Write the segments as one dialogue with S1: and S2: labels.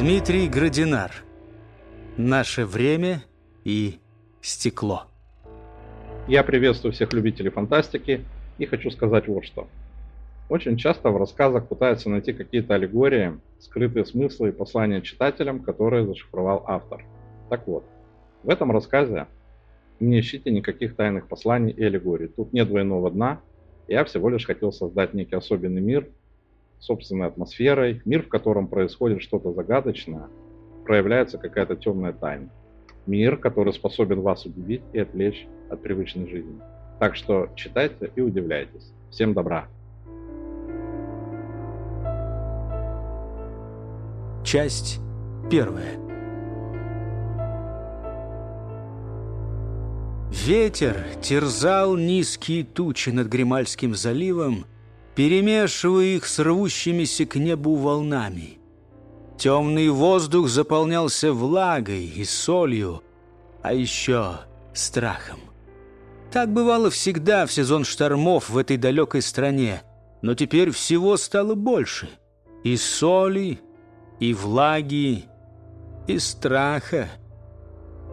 S1: Дмитрий Градинар. Наше время и стекло.
S2: Я приветствую всех любителей фантастики и хочу сказать вот что. Очень часто в рассказах пытаются найти какие-то аллегории, скрытые смыслы и послания читателям, которые зашифровал автор. Так вот, в этом рассказе не ищите никаких тайных посланий и аллегорий. Тут нет двойного дна. Я всего лишь хотел создать некий особенный мир, собственной атмосферой, мир, в котором происходит что-то загадочное, проявляется какая-то темная тайна. Мир, который способен вас удивить и отвлечь от привычной жизни. Так что читайте и удивляйтесь. Всем добра!
S1: Часть первая. Ветер терзал низкие тучи над Гримальским заливом, перемешивая их с рвущимися к небу волнами. Темный воздух заполнялся влагой и солью, а еще страхом. Так бывало всегда в сезон штормов в этой далекой стране, но теперь всего стало больше. И соли, и влаги, и страха.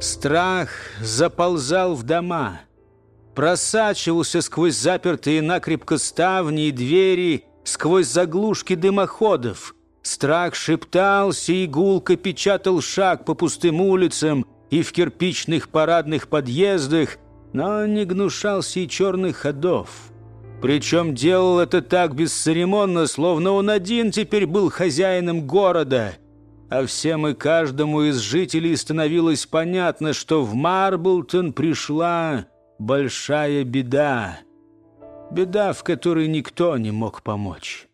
S1: Страх заползал в дома — просачивался сквозь запертые накрепко ставни и двери, сквозь заглушки дымоходов. Страх шептался и гулко печатал шаг по пустым улицам и в кирпичных парадных подъездах, но не гнушался и черных ходов. Причем делал это так бесцеремонно, словно он один теперь был хозяином города. А всем и каждому из жителей становилось понятно, что в Марблтон пришла большая беда. Беда, в которой никто не мог помочь.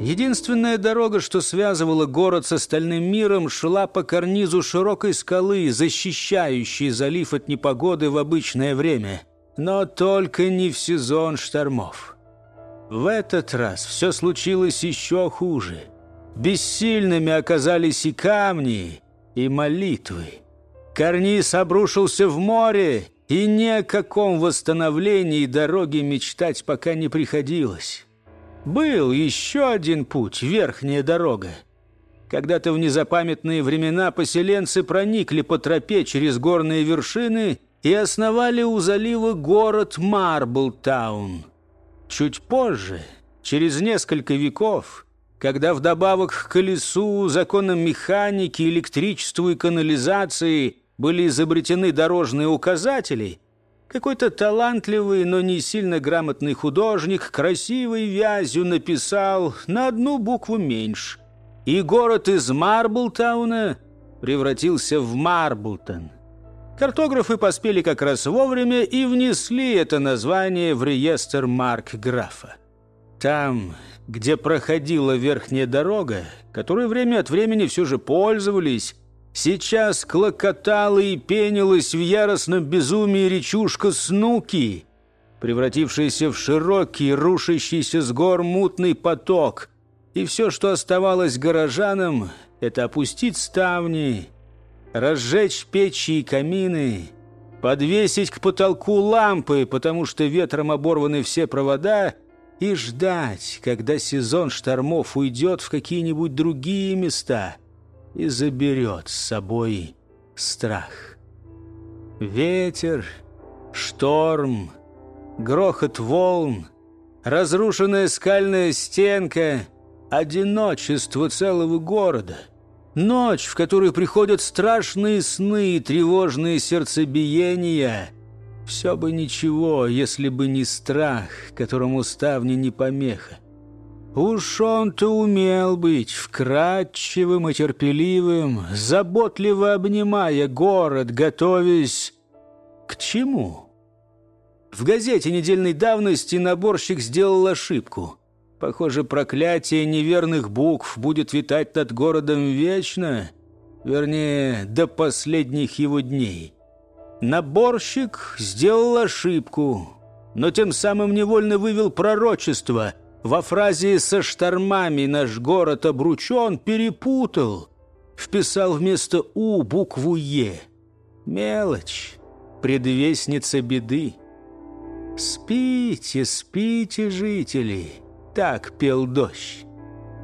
S1: Единственная дорога, что связывала город с остальным миром, шла по карнизу широкой скалы, защищающей залив от непогоды в обычное время. Но только не в сезон штормов. В этот раз все случилось еще хуже. Бессильными оказались и камни, и молитвы. Карниз обрушился в море, и ни о каком восстановлении дороги мечтать пока не приходилось. Был еще один путь, верхняя дорога. Когда-то в незапамятные времена поселенцы проникли по тропе через горные вершины и основали у залива город Марблтаун. Чуть позже, через несколько веков, когда вдобавок к колесу, законам механики, электричеству и канализации были изобретены дорожные указатели, какой-то талантливый, но не сильно грамотный художник красивой вязью написал на одну букву меньше. И город из Марблтауна превратился в Марблтон. Картографы поспели как раз вовремя и внесли это название в реестр марк графа. Там, где проходила верхняя дорога, которой время от времени все же пользовались, Сейчас клокотала и пенилась в яростном безумии речушка Снуки, превратившаяся в широкий, рушащийся с гор мутный поток. И все, что оставалось горожанам, это опустить ставни, разжечь печи и камины, подвесить к потолку лампы, потому что ветром оборваны все провода, и ждать, когда сезон штормов уйдет в какие-нибудь другие места — и заберет с собой страх. Ветер, шторм, грохот волн, разрушенная скальная стенка, одиночество целого города, ночь, в которой приходят страшные сны и тревожные сердцебиения. Все бы ничего, если бы не страх, которому ставни не помеха. Уж он-то умел быть вкрадчивым и терпеливым, заботливо обнимая город, готовясь к чему? В газете недельной давности наборщик сделал ошибку. Похоже, проклятие неверных букв будет витать над городом вечно. вернее, до последних его дней. Наборщик сделал ошибку, но тем самым невольно вывел пророчество. Во фразе «со штормами наш город обручен» перепутал, вписал вместо «у» букву «е». Мелочь, предвестница беды. «Спите, спите, жители!» — так пел дождь.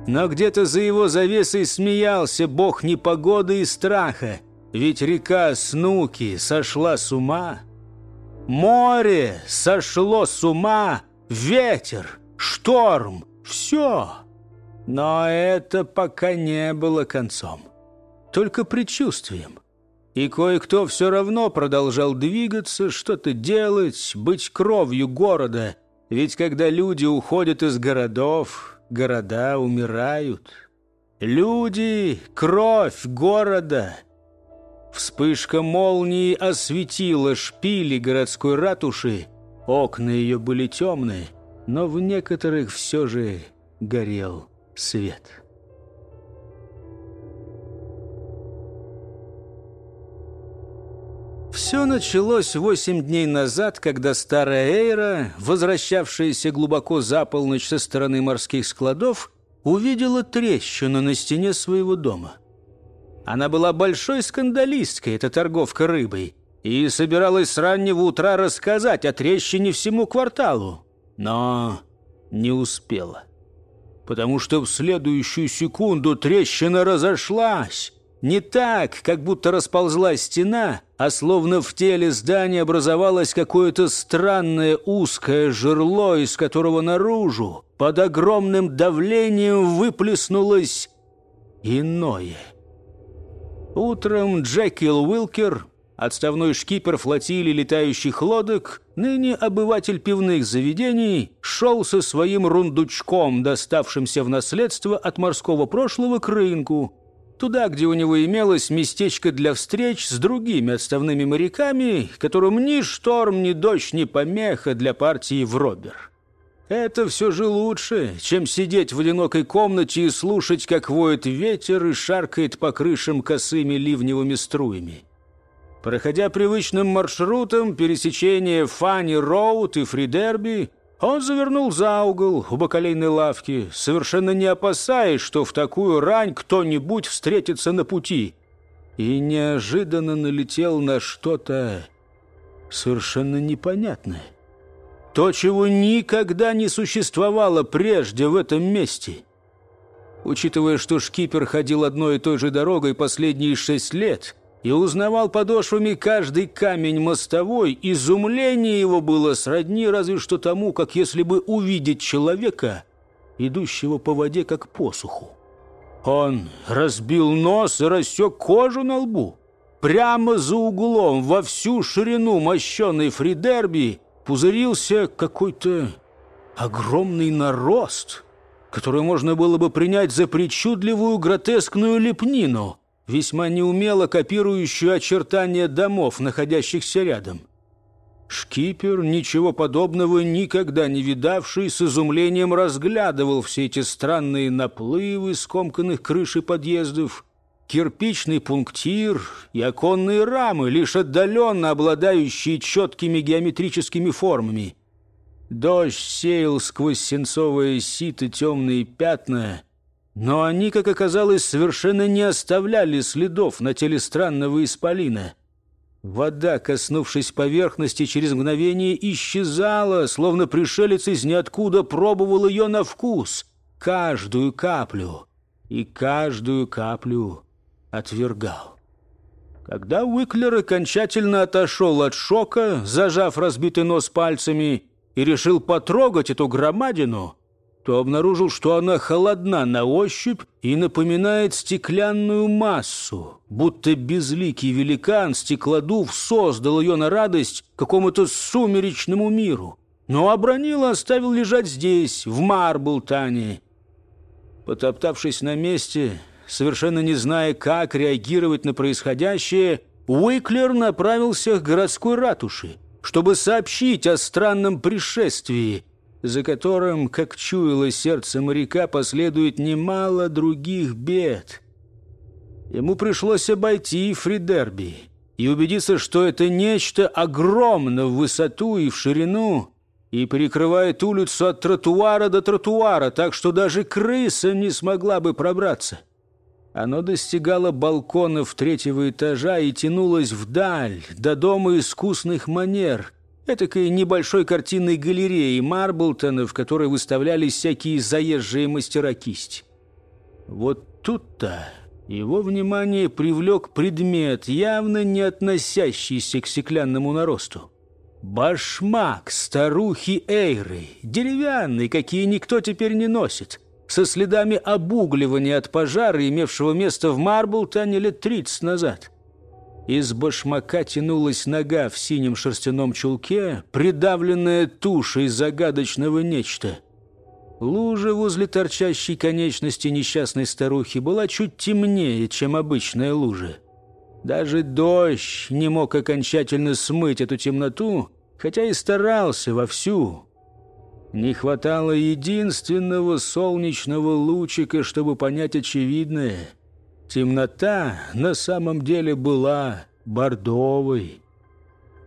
S1: Но где-то за его завесой смеялся бог непогоды и страха, ведь река Снуки сошла с ума. Море сошло с ума, ветер, шторм, все. Но это пока не было концом, только предчувствием. И кое-кто все равно продолжал двигаться, что-то делать, быть кровью города. Ведь когда люди уходят из городов, города умирают. Люди — кровь города. Вспышка молнии осветила шпили городской ратуши. Окна ее были темные, но в некоторых все же горел свет. Все началось восемь дней назад, когда старая Эйра, возвращавшаяся глубоко за полночь со стороны морских складов, увидела трещину на стене своего дома – она была большой скандалисткой, эта торговка рыбой, и собиралась с раннего утра рассказать о трещине всему кварталу. Но не успела. Потому что в следующую секунду трещина разошлась. Не так, как будто расползлась стена, а словно в теле здания образовалось какое-то странное узкое жерло, из которого наружу под огромным давлением выплеснулось иное – Утром Джекил Уилкер, отставной шкипер флотилии летающих лодок, ныне обыватель пивных заведений, шел со своим рундучком, доставшимся в наследство от морского прошлого, к рынку, туда, где у него имелось местечко для встреч с другими отставными моряками, которым ни шторм, ни дождь, ни помеха для партии в Робер. Это все же лучше, чем сидеть в одинокой комнате и слушать, как воет ветер и шаркает по крышам косыми ливневыми струями. Проходя привычным маршрутом пересечения Фанни-Роуд и Фридерби, он завернул за угол у бакалейной лавки, совершенно не опасаясь, что в такую рань кто-нибудь встретится на пути, и неожиданно налетел на что-то совершенно непонятное. То, чего никогда не существовало прежде в этом месте. Учитывая, что шкипер ходил одной и той же дорогой последние шесть лет и узнавал подошвами каждый камень мостовой, изумление его было сродни разве что тому, как если бы увидеть человека, идущего по воде как посуху. Он разбил нос и рассек кожу на лбу. Прямо за углом, во всю ширину мощенной Фридерби, пузырился какой-то огромный нарост, который можно было бы принять за причудливую гротескную лепнину, весьма неумело копирующую очертания домов, находящихся рядом. Шкипер, ничего подобного никогда не видавший, с изумлением разглядывал все эти странные наплывы скомканных крыши подъездов, кирпичный пунктир и оконные рамы, лишь отдаленно обладающие четкими геометрическими формами. Дождь сеял сквозь сенцовое сито темные пятна, но они, как оказалось, совершенно не оставляли следов на теле странного исполина. Вода, коснувшись поверхности, через мгновение исчезала, словно пришелец из ниоткуда пробовал ее на вкус, каждую каплю и каждую каплю отвергал. Когда Уиклер окончательно отошел от шока, зажав разбитый нос пальцами, и решил потрогать эту громадину, то обнаружил, что она холодна на ощупь и напоминает стеклянную массу, будто безликий великан стеклодув создал ее на радость какому-то сумеречному миру, но обронил и оставил лежать здесь, в Марблтане. Потоптавшись на месте, совершенно не зная, как реагировать на происходящее, Уиклер направился к городской ратуше, чтобы сообщить о странном пришествии, за которым, как чуяло сердце моряка, последует немало других бед. Ему пришлось обойти Фридерби и убедиться, что это нечто огромно в высоту и в ширину, и перекрывает улицу от тротуара до тротуара, так что даже крыса не смогла бы пробраться. Оно достигало балконов третьего этажа и тянулось вдаль, до дома искусных манер, этакой небольшой картинной галереи Марблтона, в которой выставлялись всякие заезжие мастера кисть. Вот тут-то его внимание привлек предмет, явно не относящийся к стеклянному наросту. Башмак старухи Эйры, деревянный, какие никто теперь не носит, со следами обугливания от пожара, имевшего место в Марблтоне лет тридцать назад. Из башмака тянулась нога в синем шерстяном чулке, придавленная тушей загадочного нечто. Лужа возле торчащей конечности несчастной старухи была чуть темнее, чем обычная лужа. Даже дождь не мог окончательно смыть эту темноту, хотя и старался вовсю. Не хватало единственного солнечного лучика, чтобы понять очевидное. Темнота на самом деле была бордовой.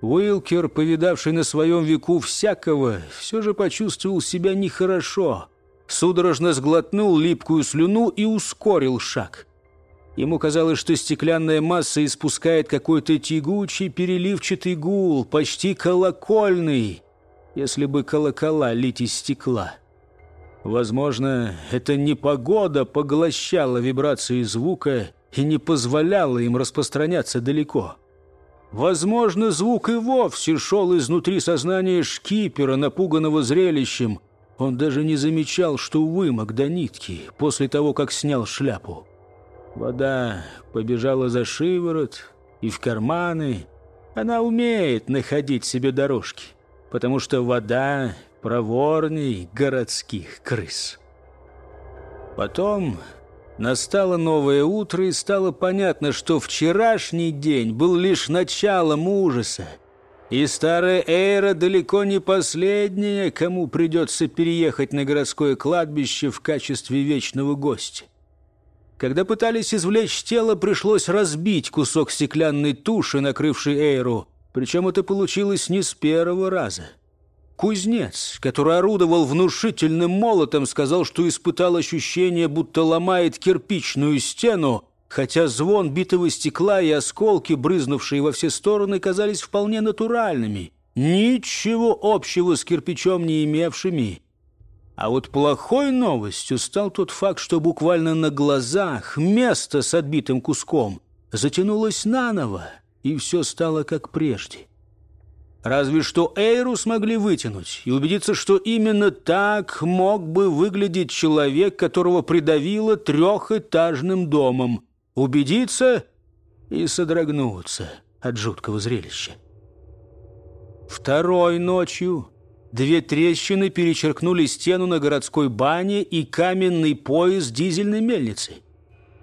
S1: Уилкер, повидавший на своем веку всякого, все же почувствовал себя нехорошо. Судорожно сглотнул липкую слюну и ускорил шаг. Ему казалось, что стеклянная масса испускает какой-то тягучий, переливчатый гул, почти колокольный, если бы колокола лить из стекла. Возможно, эта непогода поглощала вибрации звука и не позволяла им распространяться далеко. Возможно, звук и вовсе шел изнутри сознания шкипера, напуганного зрелищем. Он даже не замечал, что вымок до нитки после того, как снял шляпу. Вода побежала за шиворот и в карманы. Она умеет находить себе дорожки, потому что вода проворней городских крыс. Потом настало новое утро, и стало понятно, что вчерашний день был лишь началом ужаса. И старая Эйра далеко не последняя, кому придется переехать на городское кладбище в качестве вечного гостя. Когда пытались извлечь тело, пришлось разбить кусок стеклянной туши, накрывшей Эйру. Причем это получилось не с первого раза. Кузнец, который орудовал внушительным молотом, сказал, что испытал ощущение, будто ломает кирпичную стену, хотя звон битого стекла и осколки, брызнувшие во все стороны, казались вполне натуральными, ничего общего с кирпичом не имевшими. А вот плохой новостью стал тот факт, что буквально на глазах место с отбитым куском затянулось наново, и все стало как прежде. Разве что Эйру смогли вытянуть и убедиться, что именно так мог бы выглядеть человек, которого придавило трехэтажным домом. Убедиться и содрогнуться от жуткого зрелища. Второй ночью Две трещины перечеркнули стену на городской бане и каменный пояс дизельной мельницы.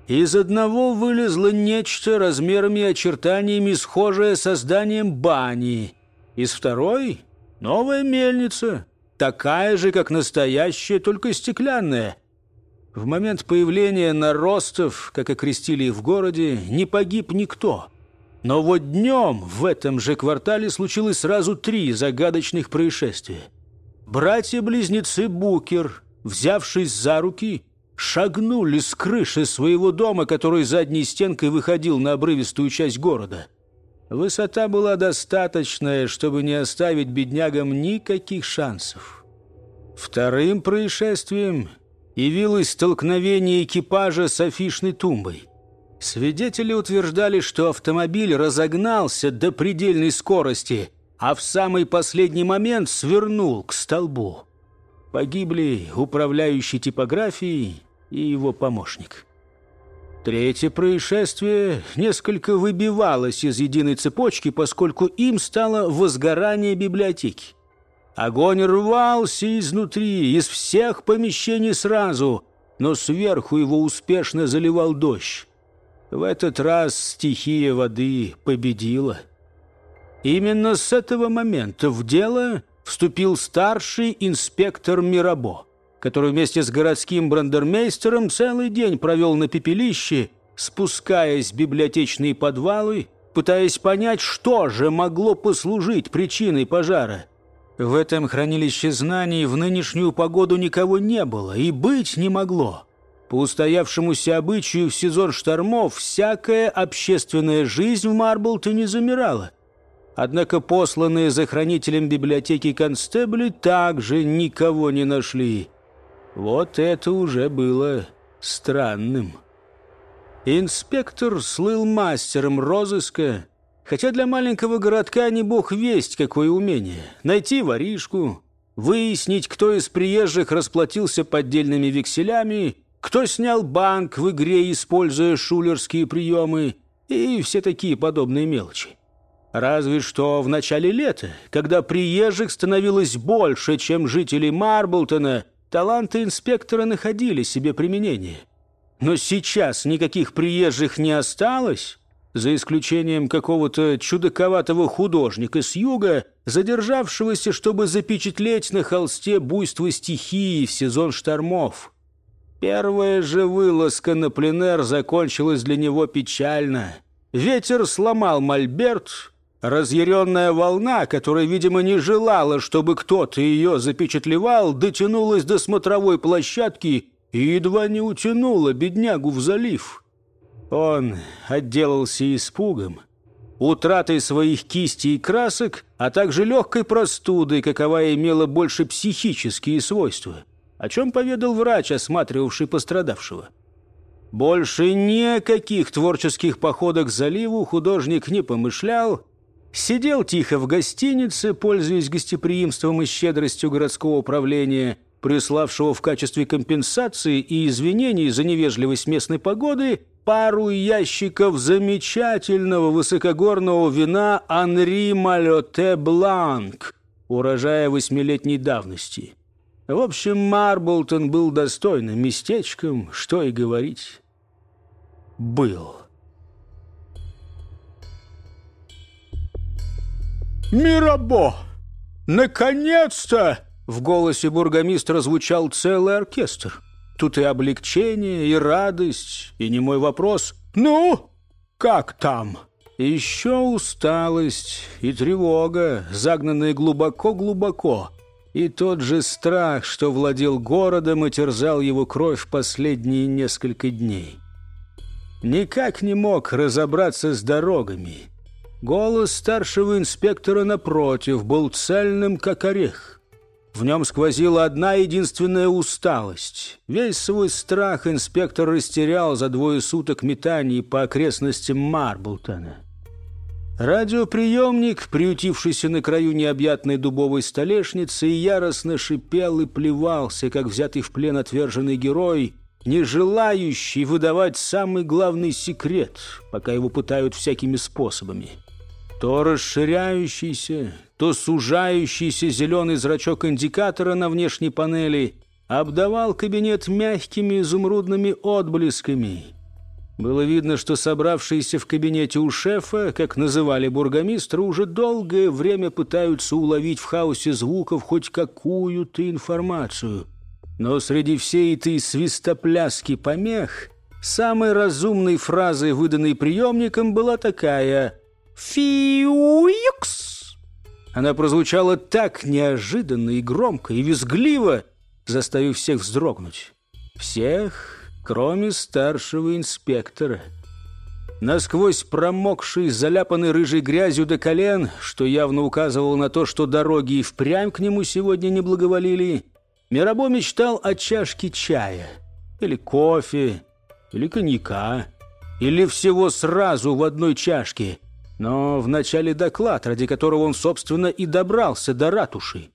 S1: Из одного вылезло нечто размерами и очертаниями схожее со зданием бани. Из второй — новая мельница, такая же, как настоящая, только стеклянная. В момент появления наростов, как окрестили в городе, не погиб никто — но вот днем в этом же квартале случилось сразу три загадочных происшествия. Братья-близнецы Букер, взявшись за руки, шагнули с крыши своего дома, который задней стенкой выходил на обрывистую часть города. Высота была достаточная, чтобы не оставить беднягам никаких шансов. Вторым происшествием явилось столкновение экипажа с афишной тумбой – Свидетели утверждали, что автомобиль разогнался до предельной скорости, а в самый последний момент свернул к столбу. Погибли управляющий типографией и его помощник. Третье происшествие несколько выбивалось из единой цепочки, поскольку им стало возгорание библиотеки. Огонь рвался изнутри, из всех помещений сразу, но сверху его успешно заливал дождь. В этот раз стихия воды победила. Именно с этого момента в дело вступил старший инспектор Мирабо, который вместе с городским брандермейстером целый день провел на пепелище спускаясь в библиотечные подвалы, пытаясь понять, что же могло послужить причиной пожара. В этом хранилище знаний в нынешнюю погоду никого не было и быть не могло. По устоявшемуся обычаю в сезон штормов всякая общественная жизнь в Марблтоне замирала. Однако посланные за хранителем библиотеки констебли также никого не нашли. Вот это уже было странным. Инспектор слыл мастером розыска, хотя для маленького городка не бог весть какое умение. Найти воришку, выяснить, кто из приезжих расплатился поддельными векселями, кто снял банк в игре, используя шулерские приемы, и все такие подобные мелочи. Разве что в начале лета, когда приезжих становилось больше, чем жителей Марблтона, таланты инспектора находили себе применение – но сейчас никаких приезжих не осталось, за исключением какого-то чудаковатого художника с юга, задержавшегося, чтобы запечатлеть на холсте буйство стихии в сезон штормов. Первая же вылазка на пленэр закончилась для него печально. Ветер сломал мольберт, разъяренная волна, которая, видимо, не желала, чтобы кто-то ее запечатлевал, дотянулась до смотровой площадки и едва не утянула беднягу в залив. Он отделался испугом, утратой своих кистей и красок, а также легкой простудой, какова имела больше психические свойства, о чем поведал врач, осматривавший пострадавшего. Больше никаких творческих походок к заливу художник не помышлял, сидел тихо в гостинице, пользуясь гостеприимством и щедростью городского управления – приславшего в качестве компенсации и извинений за невежливость местной погоды пару ящиков замечательного высокогорного вина «Анри Малёте Бланк» урожая восьмилетней давности. В общем, Марблтон был достойным местечком, что и говорить. Был. «Мирабо! Наконец-то!» В голосе бургомистра звучал целый оркестр. Тут и облегчение, и радость, и не мой вопрос «Ну, как там?» Еще усталость и тревога, загнанные глубоко-глубоко, и тот же страх, что владел городом и терзал его кровь последние несколько дней. Никак не мог разобраться с дорогами. Голос старшего инспектора напротив был цельным, как орех. В нем сквозила одна единственная усталость. Весь свой страх инспектор растерял за двое суток метаний по окрестностям Марблтона. Радиоприемник, приютившийся на краю необъятной дубовой столешницы, яростно шипел и плевался, как взятый в плен отверженный герой, не желающий выдавать самый главный секрет, пока его пытают всякими способами. То расширяющийся, то сужающийся зеленый зрачок индикатора на внешней панели обдавал кабинет мягкими изумрудными отблесками. Было видно, что собравшиеся в кабинете у шефа, как называли бургомистра, уже долгое время пытаются уловить в хаосе звуков хоть какую-то информацию. Но среди всей этой свистопляски помех самой разумной фразой, выданной приемником, была такая «Фиуикс!» Она прозвучала так неожиданно и громко, и визгливо, заставив всех вздрогнуть. Всех, кроме старшего инспектора. Насквозь промокший, заляпанный рыжей грязью до колен, что явно указывало на то, что дороги и впрямь к нему сегодня не благоволили, Мирабо мечтал о чашке чая, или кофе, или коньяка, или всего сразу в одной чашке – но вначале доклад, ради которого он, собственно, и добрался до ратуши.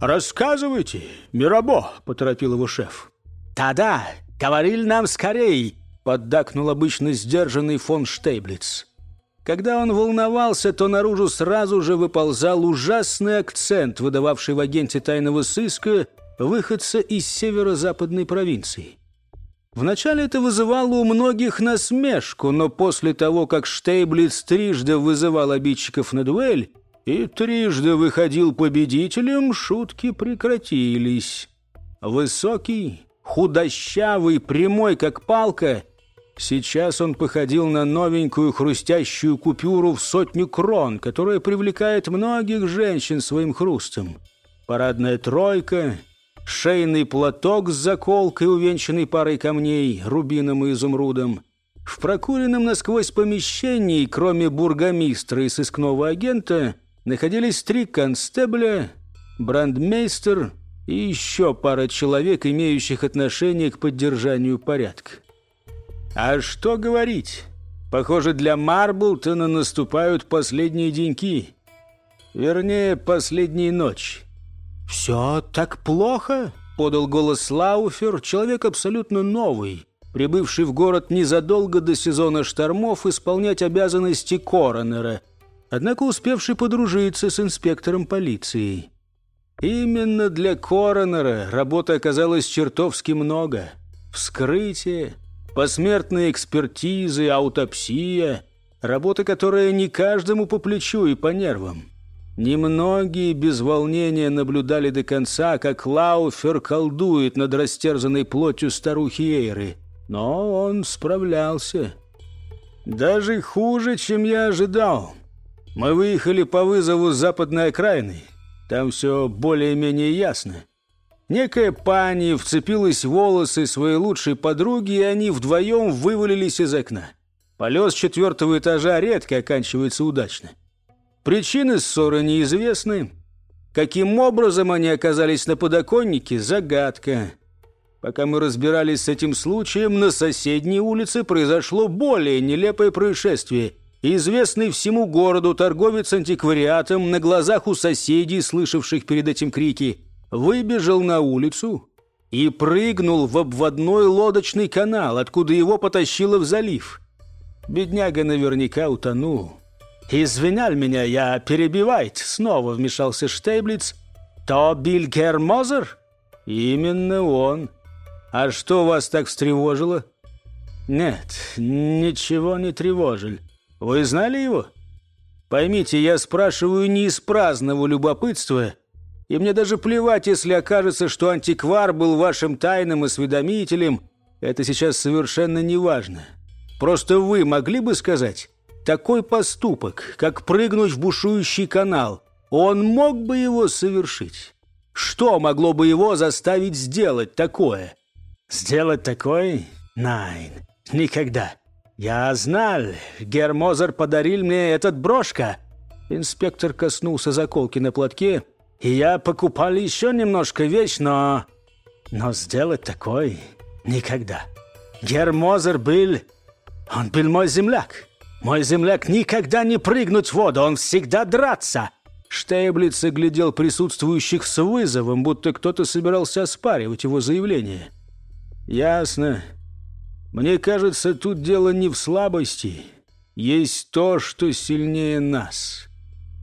S1: «Рассказывайте, Мирабо!» — поторопил его шеф. «Да-да, говорили нам скорей!» — поддакнул обычно сдержанный фон Штейблиц. Когда он волновался, то наружу сразу же выползал ужасный акцент, выдававший в агенте тайного сыска выходца из северо-западной провинции. Вначале это вызывало у многих насмешку, но после того, как Штейблиц трижды вызывал обидчиков на дуэль и трижды выходил победителем, шутки прекратились. Высокий, худощавый, прямой, как палка, Сейчас он походил на новенькую хрустящую купюру в сотню крон, которая привлекает многих женщин своим хрустом. Парадная тройка, шейный платок с заколкой, увенчанный парой камней, рубином и изумрудом. В прокуренном насквозь помещении, кроме бургомистра и сыскного агента, находились три констебля, брандмейстер и еще пара человек, имеющих отношение к поддержанию порядка. А что говорить? Похоже, для Марблтона наступают последние деньки. Вернее, последние ночи. «Все так плохо?» — подал голос Лауфер, человек абсолютно новый, прибывший в город незадолго до сезона штормов исполнять обязанности коронера, однако успевший подружиться с инспектором полиции. Именно для коронера работы оказалось чертовски много. Вскрытие, посмертные экспертизы, аутопсия, работа, которая не каждому по плечу и по нервам. Немногие без волнения наблюдали до конца, как Лауфер колдует над растерзанной плотью старухи Эйры. Но он справлялся. Даже хуже, чем я ожидал. Мы выехали по вызову с западной окраины. Там все более-менее ясно. Некая пани вцепилась в волосы своей лучшей подруги, и они вдвоем вывалились из окна. Полет с четвертого этажа редко оканчивается удачно. Причины ссоры неизвестны. Каким образом они оказались на подоконнике – загадка. Пока мы разбирались с этим случаем, на соседней улице произошло более нелепое происшествие. Известный всему городу торговец антиквариатом на глазах у соседей, слышавших перед этим крики – выбежал на улицу и прыгнул в обводной лодочный канал, откуда его потащило в залив. Бедняга наверняка утонул. «Извинял меня, я перебивает», — снова вмешался Штейблиц. «То Бильгер Мозер?» «Именно он. А что вас так встревожило?» «Нет, ничего не тревожил. Вы знали его?» «Поймите, я спрашиваю не из праздного любопытства, и мне даже плевать, если окажется, что антиквар был вашим тайным осведомителем. Это сейчас совершенно не важно. Просто вы могли бы сказать, такой поступок, как прыгнуть в бушующий канал, он мог бы его совершить? Что могло бы его заставить сделать такое? Сделать такое? Найн, никогда. Я знал, Гермозер подарил мне этот брошка. Инспектор коснулся заколки на платке и я покупал еще немножко вещь, но... Но сделать такой никогда. Гермозер был... Он был мой земляк. Мой земляк никогда не прыгнуть в воду, он всегда драться. Штейблиц глядел присутствующих с вызовом, будто кто-то собирался оспаривать его заявление. «Ясно. Мне кажется, тут дело не в слабости. Есть то, что сильнее нас».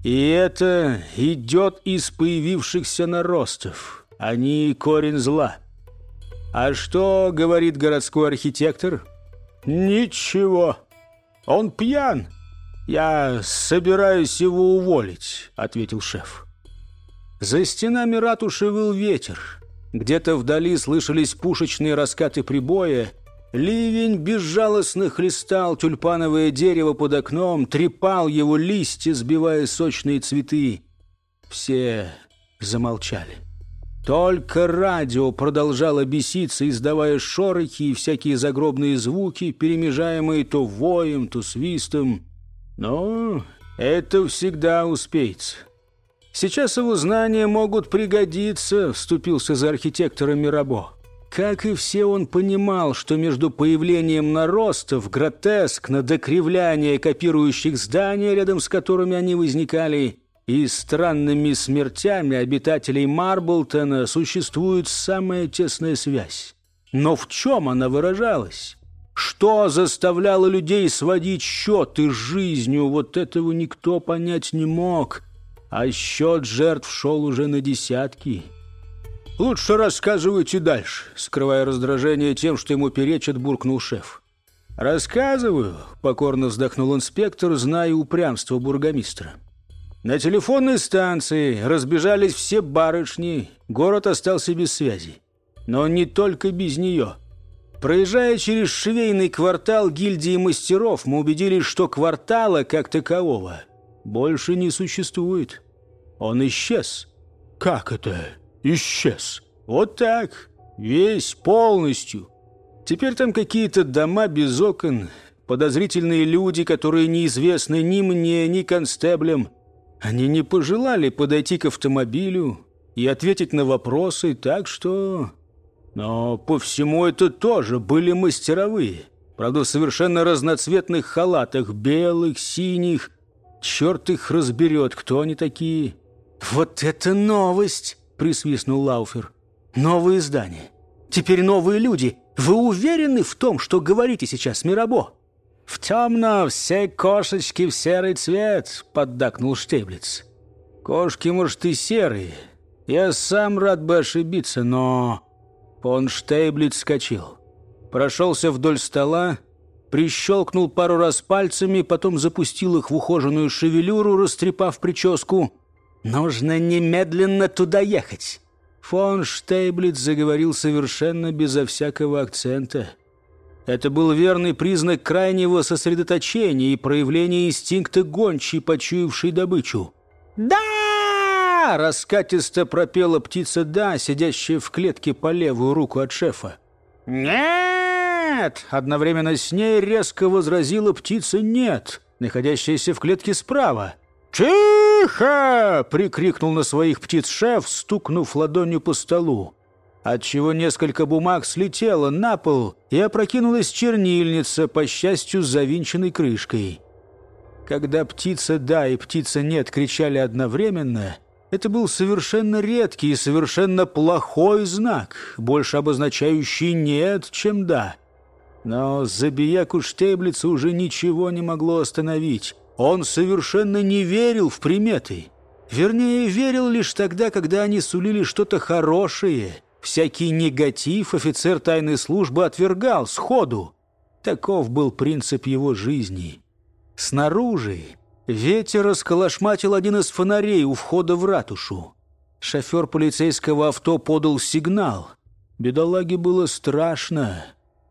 S1: И это идет из появившихся наростов. Они корень зла. А что говорит городской архитектор? Ничего. Он пьян. Я собираюсь его уволить, ответил шеф. За стенами ратуши выл ветер. Где-то вдали слышались пушечные раскаты прибоя, Ливень безжалостно хлестал тюльпановое дерево под окном, трепал его листья, сбивая сочные цветы. Все замолчали. Только радио продолжало беситься, издавая шорохи и всякие загробные звуки, перемежаемые то воем, то свистом. Но это всегда успеется. Сейчас его знания могут пригодиться, вступился за архитектора Мирабо. Как и все, он понимал, что между появлением наростов, гротескно до кривляния копирующих здания, рядом с которыми они возникали, и странными смертями обитателей Марблтона существует самая тесная связь. Но в чем она выражалась? Что заставляло людей сводить счеты с жизнью, вот этого никто понять не мог. А счет жертв шел уже на десятки – «Лучше рассказывайте дальше», — скрывая раздражение тем, что ему перечит, буркнул шеф. «Рассказываю», — покорно вздохнул инспектор, зная упрямство бургомистра. На телефонной станции разбежались все барышни, город остался без связи. Но не только без нее. Проезжая через швейный квартал гильдии мастеров, мы убедились, что квартала как такового больше не существует. Он исчез. Как это исчез? Вот так, весь, полностью. Теперь там какие-то дома без окон, подозрительные люди, которые неизвестны ни мне, ни констеблям. Они не пожелали подойти к автомобилю и ответить на вопросы, так что... Но по всему это тоже были мастеровые. Правда, в совершенно разноцветных халатах, белых, синих. Черт их разберет, кто они такие. «Вот это новость!» — присвистнул Лауфер. «Новые здания. Теперь новые люди. Вы уверены в том, что говорите сейчас, Мирабо?» «В темно, все кошечки в серый цвет», — поддакнул Штейблиц. «Кошки, может, и серые. Я сам рад бы ошибиться, но...» Фон Штейблиц вскочил. Прошелся вдоль стола, прищелкнул пару раз пальцами, потом запустил их в ухоженную шевелюру, растрепав прическу. «Нужно немедленно туда ехать!» Фон Штейблиц заговорил совершенно безо всякого акцента. Это был верный признак крайнего сосредоточения и проявления инстинкта гончей, почуявшей добычу. «Да!» раскатисто пропела птица «да», сидящая в клетке по левую руку от шефа. «Нет!» — одновременно с ней резко возразила птица «нет», находящаяся в клетке справа. «Тихо!» — прикрикнул на своих птиц шеф, стукнув ладонью по столу, отчего несколько бумаг слетело на пол и опрокинулась чернильница, по счастью, с завинченной крышкой. Когда птица «да» и птица «нет» кричали одновременно — это был совершенно редкий и совершенно плохой знак, больше обозначающий «нет», чем «да». Но Забияку Штейблица уже ничего не могло остановить. Он совершенно не верил в приметы. Вернее, верил лишь тогда, когда они сулили что-то хорошее. Всякий негатив офицер тайной службы отвергал сходу. Таков был принцип его жизни. Снаружи Ветер расколошматил один из фонарей у входа в ратушу. Шофер полицейского авто подал сигнал. Бедолаге было страшно.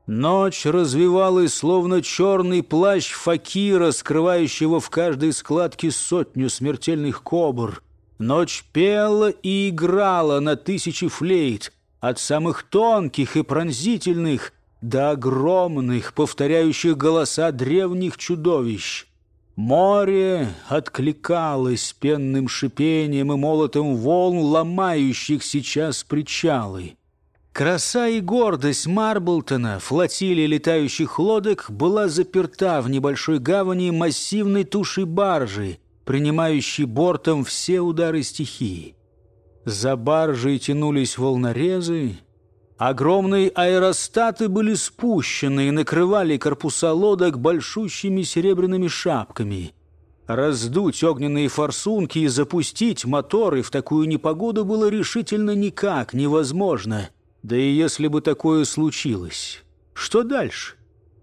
S1: Ночь развивалась, словно черный плащ факира, скрывающего в каждой складке сотню смертельных кобр. Ночь пела и играла на тысячи флейт, от самых тонких и пронзительных до огромных, повторяющих голоса древних чудовищ. Море откликалось пенным шипением и молотом волн, ломающих сейчас причалы. Краса и гордость Марблтона, флотилии летающих лодок, была заперта в небольшой гавани массивной тушей баржи, принимающей бортом все удары стихии. За баржей тянулись волнорезы, Огромные аэростаты были спущены и накрывали корпуса лодок большущими серебряными шапками. Раздуть огненные форсунки и запустить моторы в такую непогоду было решительно никак невозможно. Да и если бы такое случилось, что дальше?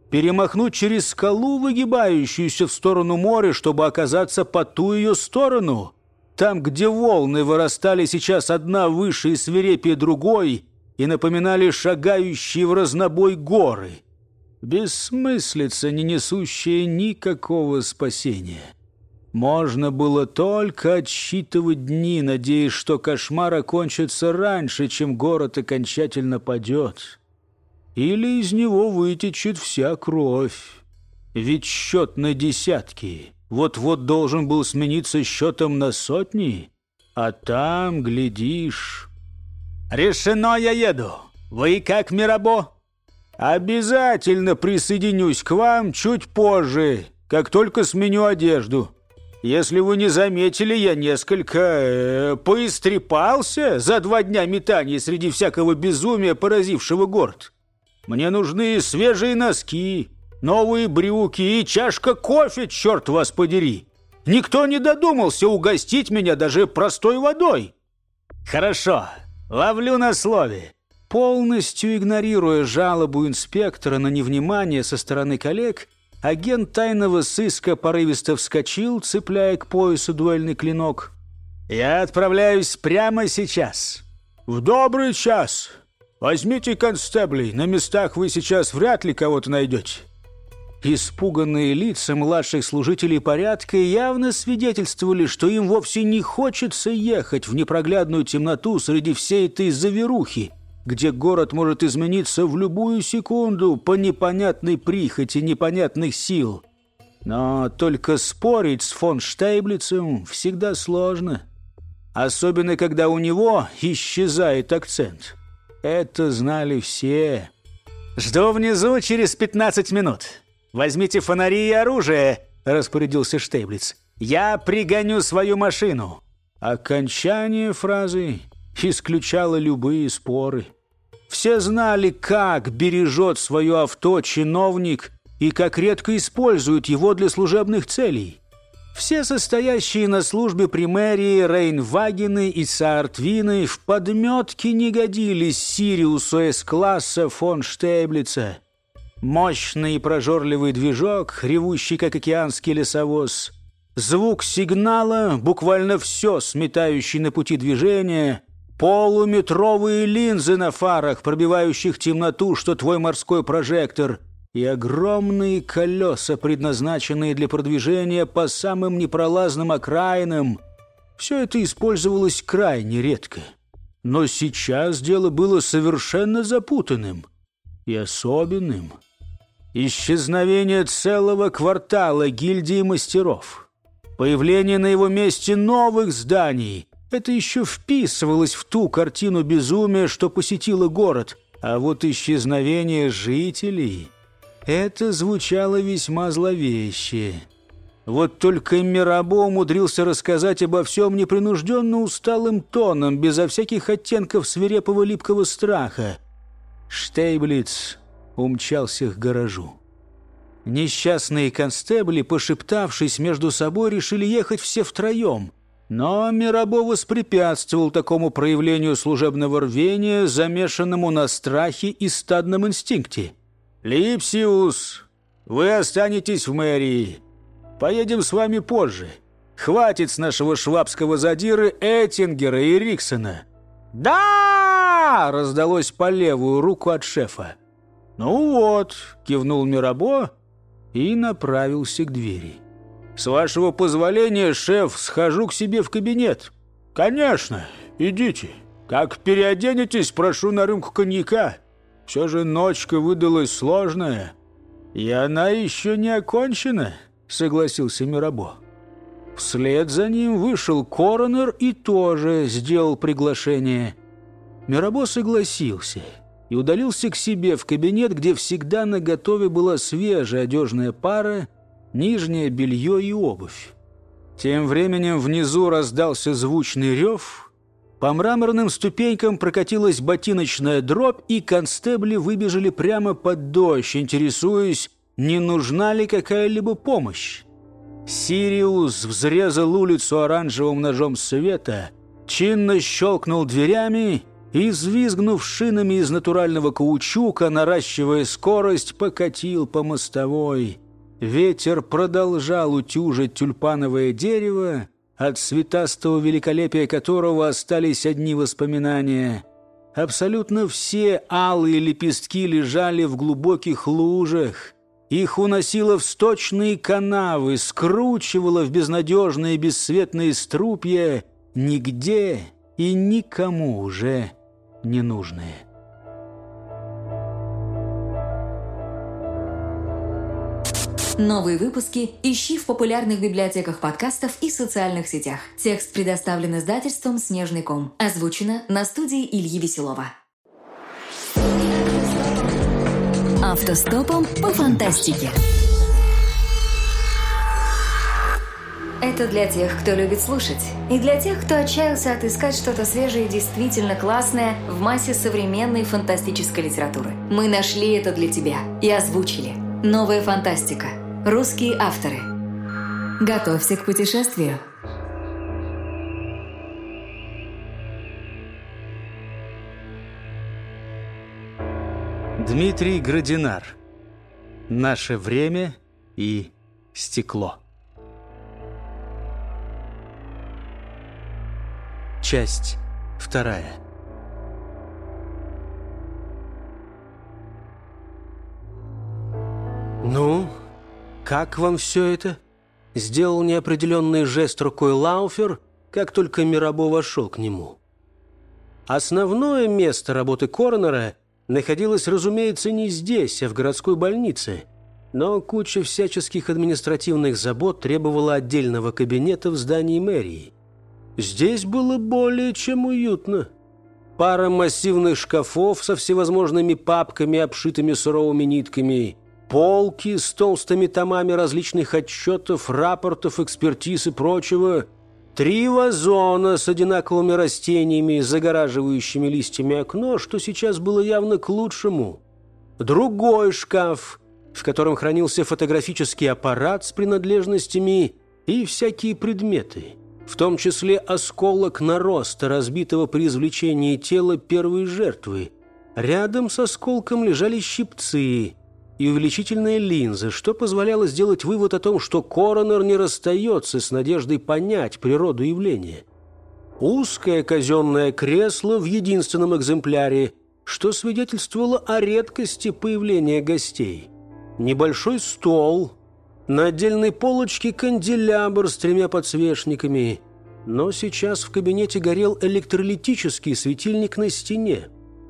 S1: Перемахнуть через скалу, выгибающуюся в сторону моря, чтобы оказаться по ту ее сторону? Там, где волны вырастали сейчас одна выше и свирепее другой – и напоминали шагающие в разнобой горы. Бессмыслица, не несущая никакого спасения. Можно было только отсчитывать дни, надеясь, что кошмар окончится раньше, чем город окончательно падет. Или из него вытечет вся кровь. Ведь счет на десятки вот-вот должен был смениться счетом на сотни, а там, глядишь, «Решено, я еду. Вы как, Мирабо?» «Обязательно присоединюсь к вам чуть позже, как только сменю одежду. Если вы не заметили, я несколько э, поистрепался за два дня метания среди всякого безумия, поразившего город. Мне нужны свежие носки, новые брюки и чашка кофе, черт вас подери. Никто не додумался угостить меня даже простой водой». «Хорошо, Ловлю на слове. Полностью игнорируя жалобу инспектора на невнимание со стороны коллег, агент тайного сыска порывисто вскочил, цепляя к поясу дуэльный клинок. «Я отправляюсь прямо сейчас». «В добрый час. Возьмите констеблей, на местах вы сейчас вряд ли кого-то найдете». Испуганные лица младших служителей порядка явно свидетельствовали, что им вовсе не хочется ехать в непроглядную темноту среди всей этой заверухи, где город может измениться в любую секунду по непонятной прихоти непонятных сил. Но только спорить с фон Штейблицем всегда сложно. Особенно, когда у него исчезает акцент. Это знали все. «Жду внизу через 15 минут», «Возьмите фонари и оружие!» – распорядился Штейблиц. «Я пригоню свою машину!» Окончание фразы исключало любые споры. Все знали, как бережет свое авто чиновник и как редко использует его для служебных целей. Все состоящие на службе при мэрии Рейнвагены и Саартвины в подметке не годились Сириусу С-класса фон Штейблица – Мощный и прожорливый движок, ревущий, как океанский лесовоз. Звук сигнала, буквально все сметающий на пути движения. Полуметровые линзы на фарах, пробивающих темноту, что твой морской прожектор. И огромные колеса, предназначенные для продвижения по самым непролазным окраинам. Все это использовалось крайне редко. Но сейчас дело было совершенно запутанным и особенным. Исчезновение целого квартала гильдии мастеров. Появление на его месте новых зданий. Это еще вписывалось в ту картину безумия, что посетило город. А вот исчезновение жителей... Это звучало весьма зловеще. Вот только Мирабо умудрился рассказать обо всем непринужденно усталым тоном, безо всяких оттенков свирепого липкого страха. Штейблиц умчался к гаражу. Несчастные констебли, пошептавшись между собой, решили ехать все втроем. Но Мирабо воспрепятствовал такому проявлению служебного рвения, замешанному на страхе и стадном инстинкте. «Липсиус, вы останетесь в мэрии. Поедем с вами позже. Хватит с нашего швабского задиры Эттингера и Риксона». «Да!» — раздалось по левую руку от шефа. «Ну вот», — кивнул Мирабо и направился к двери. «С вашего позволения, шеф, схожу к себе в кабинет». «Конечно, идите. Как переоденетесь, прошу на рюмку коньяка. Все же ночка выдалась сложная». «И она еще не окончена», — согласился Мирабо. Вслед за ним вышел коронер и тоже сделал приглашение. Мирабо согласился и удалился к себе в кабинет, где всегда наготове была свежая одежная пара, нижнее белье и обувь. Тем временем внизу раздался звучный рев, по мраморным ступенькам прокатилась ботиночная дробь, и констебли выбежали прямо под дождь, интересуясь, не нужна ли какая-либо помощь. Сириус взрезал улицу оранжевым ножом света, чинно щелкнул дверями и, взвизгнув шинами из натурального каучука, наращивая скорость, покатил по мостовой. Ветер продолжал утюжить тюльпановое дерево, от цветастого великолепия которого остались одни воспоминания. Абсолютно все алые лепестки лежали в глубоких лужах. Их уносило в сточные канавы, скручивало в безнадежные бесцветные струпья, нигде и никому уже ненужные.
S3: Новые выпуски ищи в популярных библиотеках подкастов и социальных сетях. Текст предоставлен издательством «Снежный ком». Озвучено на студии Ильи Веселова. Автостопом по фантастике. Это для тех, кто любит слушать, и для тех, кто отчаялся отыскать что-то свежее и действительно классное в массе современной фантастической литературы. Мы нашли это для тебя и озвучили. Новая фантастика. Русские авторы. Готовься к путешествию.
S1: Дмитрий Градинар. Наше время и стекло. Часть вторая. «Ну, как вам все это?» Сделал неопределенный жест рукой Лауфер, как только Мирабо вошел к нему. Основное место работы Коронера находилось, разумеется, не здесь, а в городской больнице, но куча всяческих административных забот требовала отдельного кабинета в здании мэрии – Здесь было более чем уютно. Пара массивных шкафов со всевозможными папками, обшитыми суровыми нитками – полки с толстыми томами различных отчетов, рапортов, экспертиз и прочего, три вазона с одинаковыми растениями, загораживающими листьями окно, что сейчас было явно к лучшему, другой шкаф, в котором хранился фотографический аппарат с принадлежностями и всякие предметы, в том числе осколок нароста, разбитого при извлечении тела первой жертвы. Рядом с осколком лежали щипцы – и увеличительные линзы, что позволяло сделать вывод о том, что коронер не расстается с надеждой понять природу явления. Узкое казенное кресло в единственном экземпляре, что свидетельствовало о редкости появления гостей. Небольшой стол, на отдельной полочке канделябр с тремя подсвечниками, но сейчас в кабинете горел электролитический светильник на стене.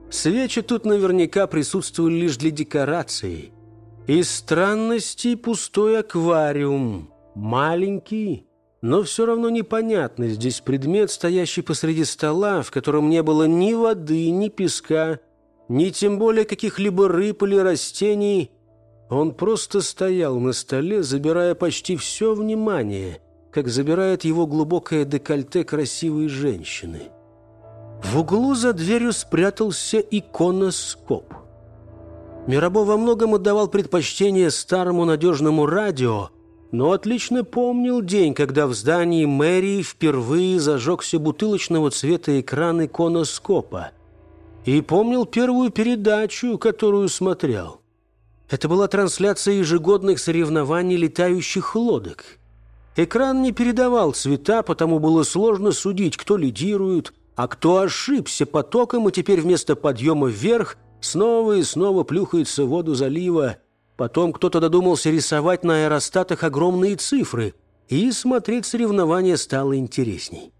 S1: Свечи тут наверняка присутствовали лишь для декорации. Из странностей пустой аквариум. Маленький, но все равно непонятный здесь предмет, стоящий посреди стола, в котором не было ни воды, ни песка, ни тем более каких-либо рыб или растений. Он просто стоял на столе, забирая почти все внимание, как забирает его глубокое декольте красивой женщины. В углу за дверью спрятался иконоскоп. Мирабо во многом отдавал предпочтение старому надежному радио, но отлично помнил день, когда в здании мэрии впервые зажегся бутылочного цвета экран иконоскопа. И помнил первую передачу, которую смотрел. Это была трансляция ежегодных соревнований летающих лодок. Экран не передавал цвета, потому было сложно судить, кто лидирует – а кто ошибся потоком и теперь вместо подъема вверх снова и снова плюхается в воду залива. Потом кто-то додумался рисовать на аэростатах огромные цифры, и смотреть соревнования стало интересней.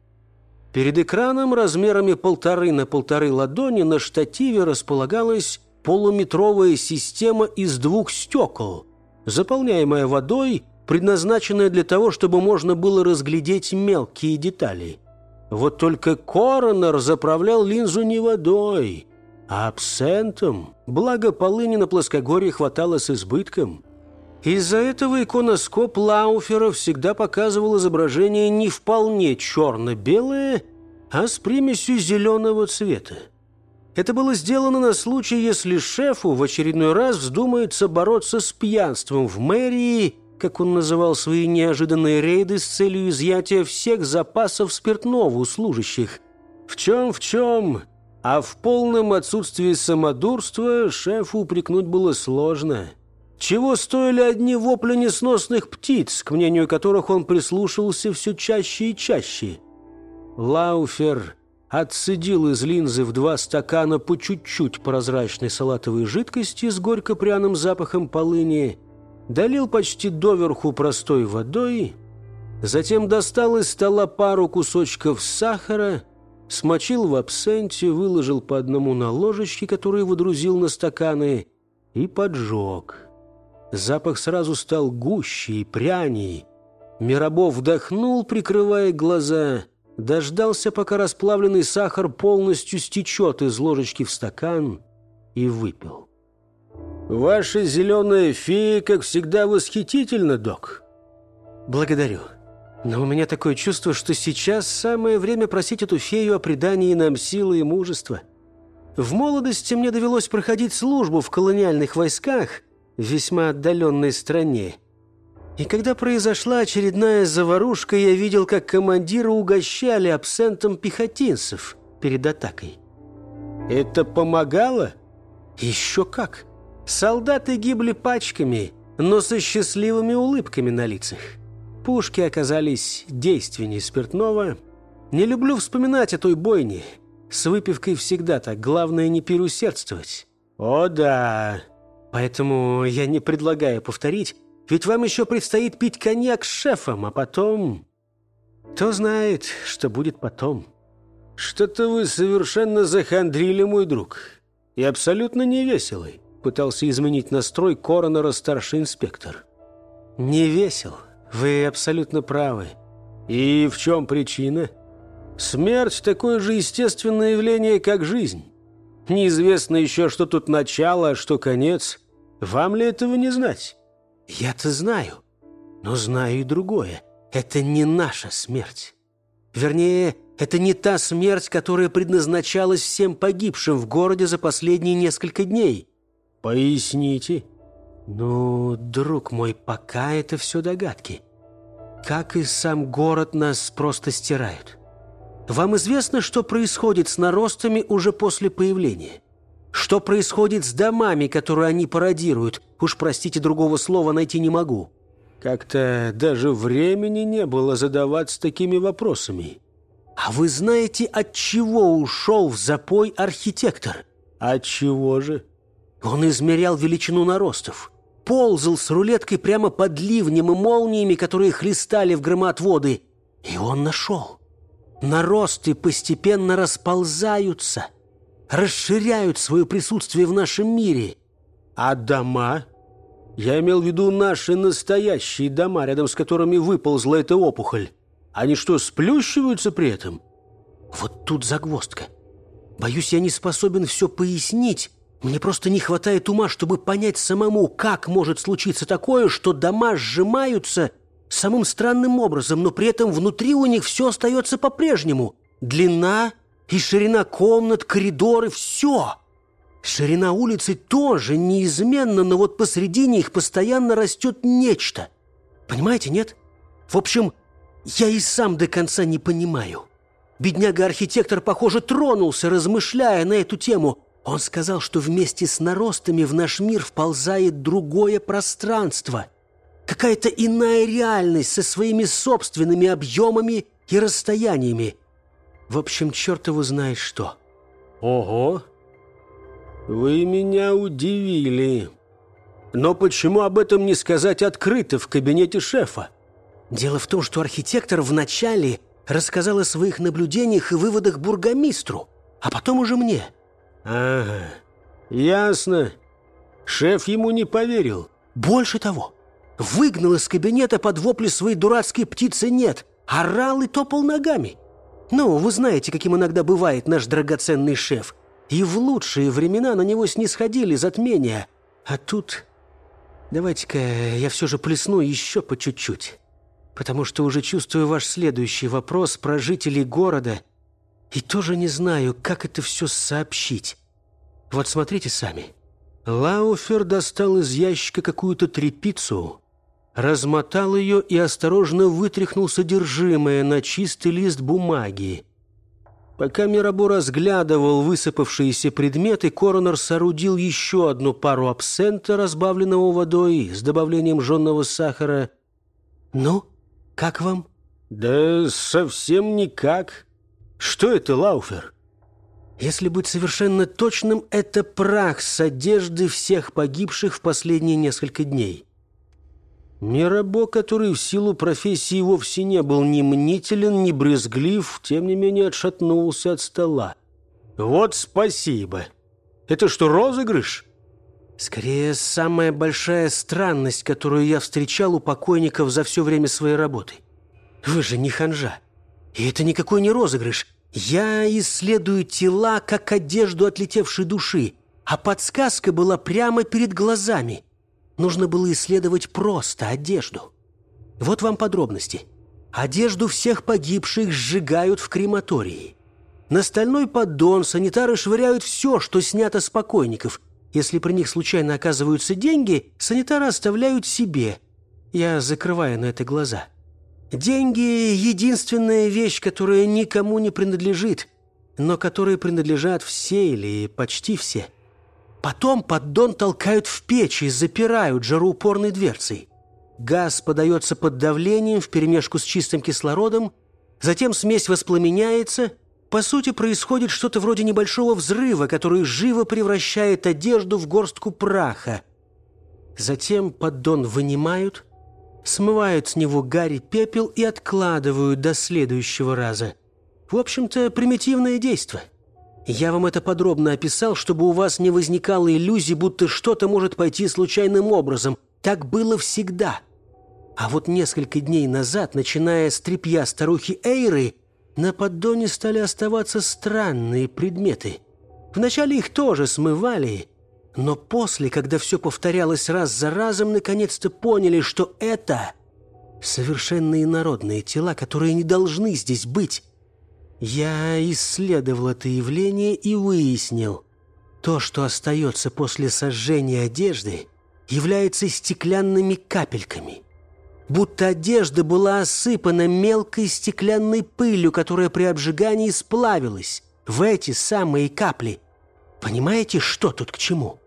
S1: Перед экраном размерами полторы на полторы ладони на штативе располагалась полуметровая система из двух стекол, заполняемая водой, предназначенная для того, чтобы можно было разглядеть мелкие детали – вот только коронер заправлял линзу не водой, а абсентом, благо полыни на плоскогорье хватало с избытком. Из-за этого иконоскоп Лауфера всегда показывал изображение не вполне черно-белое, а с примесью зеленого цвета. Это было сделано на случай, если шефу в очередной раз вздумается бороться с пьянством в мэрии как он называл свои неожиданные рейды с целью изъятия всех запасов спиртного у служащих. В чем, в чем, а в полном отсутствии самодурства шефу упрекнуть было сложно. Чего стоили одни вопли несносных птиц, к мнению которых он прислушивался все чаще и чаще. Лауфер отцедил из линзы в два стакана по чуть-чуть прозрачной салатовой жидкости с горько-пряным запахом полыни – долил почти доверху простой водой, затем достал из стола пару кусочков сахара, смочил в абсенте, выложил по одному на ложечки, которые выдрузил на стаканы, и поджег. Запах сразу стал гуще и пряней. Миробов вдохнул, прикрывая глаза, дождался, пока расплавленный сахар полностью стечет из ложечки в стакан, и выпил. «Ваша зеленая фея, как всегда, восхитительна, док». «Благодарю. Но у меня такое чувство, что сейчас самое время просить эту фею о придании нам силы и мужества. В молодости мне довелось проходить службу в колониальных войсках в весьма отдаленной стране. И когда произошла очередная заварушка, я видел, как командиры угощали абсентом пехотинцев перед атакой. Это помогало? Еще как!» Солдаты гибли пачками, но со счастливыми улыбками на лицах. Пушки оказались действеннее спиртного. Не люблю вспоминать о той бойне. С выпивкой всегда так, главное не переусердствовать. О да, Поэтому я не предлагаю повторить, ведь вам еще предстоит пить коньяк с шефом, а потом... Кто знает, что будет потом.
S4: Что-то вы совершенно захандрили, мой друг. И абсолютно невеселый. Пытался изменить настрой коронера старший инспектор.
S1: Не весел. Вы абсолютно правы.
S4: И в чем причина? Смерть – такое же естественное явление, как жизнь. Неизвестно еще, что тут начало, а что конец. Вам ли этого не знать?
S1: Я-то знаю, но знаю и другое. Это не наша смерть. Вернее, это не та смерть, которая предназначалась всем погибшим в городе за последние несколько дней.
S4: Поясните.
S1: Ну, друг мой, пока это все догадки. Как и сам город нас просто стирают. Вам известно, что происходит с наростами уже после появления? Что происходит с домами, которые они пародируют? Уж, простите, другого слова найти не могу.
S4: Как-то даже времени не было задаваться такими вопросами.
S1: А вы знаете, от чего ушел в запой архитектор?
S4: От чего же?
S1: Он измерял величину наростов. Ползал с рулеткой прямо под ливнем и молниями, которые хлестали в громоотводы. И он нашел. Наросты постепенно расползаются, расширяют свое присутствие в нашем мире.
S4: А дома? Я имел в виду наши настоящие дома, рядом с которыми выползла эта опухоль. Они что, сплющиваются при этом?
S1: Вот тут загвоздка. Боюсь, я не способен все пояснить. Мне просто не хватает ума, чтобы понять самому, как может случиться такое, что дома сжимаются самым странным образом, но при этом внутри у них все остается по-прежнему. Длина и ширина комнат, коридоры – все. Ширина улицы тоже неизменна, но вот посредине их постоянно растет нечто. Понимаете, нет? В общем, я и сам до конца не понимаю. Бедняга-архитектор, похоже, тронулся, размышляя на эту тему. Он сказал, что вместе с наростами в наш мир вползает другое пространство. Какая-то иная реальность со своими собственными объемами и расстояниями. В общем, черт его знает что.
S4: Ого! Вы меня удивили. Но почему об этом не сказать открыто в кабинете шефа?
S1: Дело в том, что архитектор вначале рассказал о своих наблюдениях и выводах бургомистру, а потом уже мне.
S4: Ага, ясно. Шеф ему не поверил.
S1: Больше того, выгнал из кабинета под вопли своей дурацкой птицы нет, орал и топал ногами. Ну, вы знаете, каким иногда бывает наш драгоценный шеф. И в лучшие времена на него снисходили затмения. А тут... Давайте-ка я все же плесну еще по чуть-чуть потому что уже чувствую ваш следующий вопрос про жителей города и тоже не знаю, как это все сообщить. Вот смотрите сами.
S4: Лауфер достал из ящика какую-то трепицу, размотал ее и осторожно вытряхнул содержимое на чистый лист бумаги. Пока Мирабо разглядывал высыпавшиеся предметы, коронер соорудил еще одну пару абсента, разбавленного водой с добавлением жженного сахара.
S1: «Ну?» Как вам?»
S4: «Да совсем никак. Что это, Лауфер?»
S1: «Если быть совершенно точным, это прах с одежды всех погибших в последние несколько дней».
S4: Мирабо, который в силу профессии вовсе не был ни мнителен, ни брезглив, тем не менее отшатнулся от стола. «Вот спасибо. Это что, розыгрыш?»
S1: Скорее, самая большая странность, которую я встречал у покойников за все время своей работы. Вы же не ханжа. И это никакой не розыгрыш. Я исследую тела, как одежду отлетевшей души, а подсказка была прямо перед глазами. Нужно было исследовать просто одежду. Вот вам подробности. Одежду всех погибших сжигают в крематории. На стальной поддон санитары швыряют все, что снято с покойников – если при них случайно оказываются деньги, санитары оставляют себе. Я закрываю на это глаза. Деньги – единственная вещь, которая никому не принадлежит, но которые принадлежат все или почти все. Потом поддон толкают в печь и запирают жароупорной дверцей. Газ подается под давлением вперемешку с чистым кислородом, затем смесь воспламеняется – по сути, происходит что-то вроде небольшого взрыва, который живо превращает одежду в горстку праха.
S5: Затем поддон вынимают, смывают с него гарь и пепел и откладывают до следующего раза. В общем-то, примитивное действие. Я вам это подробно описал, чтобы у вас не возникало иллюзий, будто что-то может пойти случайным образом. Так было всегда. А вот несколько дней назад, начиная с тряпья старухи Эйры, на поддоне стали оставаться странные предметы. Вначале их тоже смывали, но после, когда все повторялось раз за разом, наконец-то поняли, что это совершенно инородные тела, которые не должны здесь быть. Я исследовал это явление и выяснил, то, что остается после сожжения одежды, является стеклянными капельками. Будто одежда была осыпана мелкой стеклянной пылью, которая при обжигании сплавилась в эти самые капли. Понимаете, что тут к чему?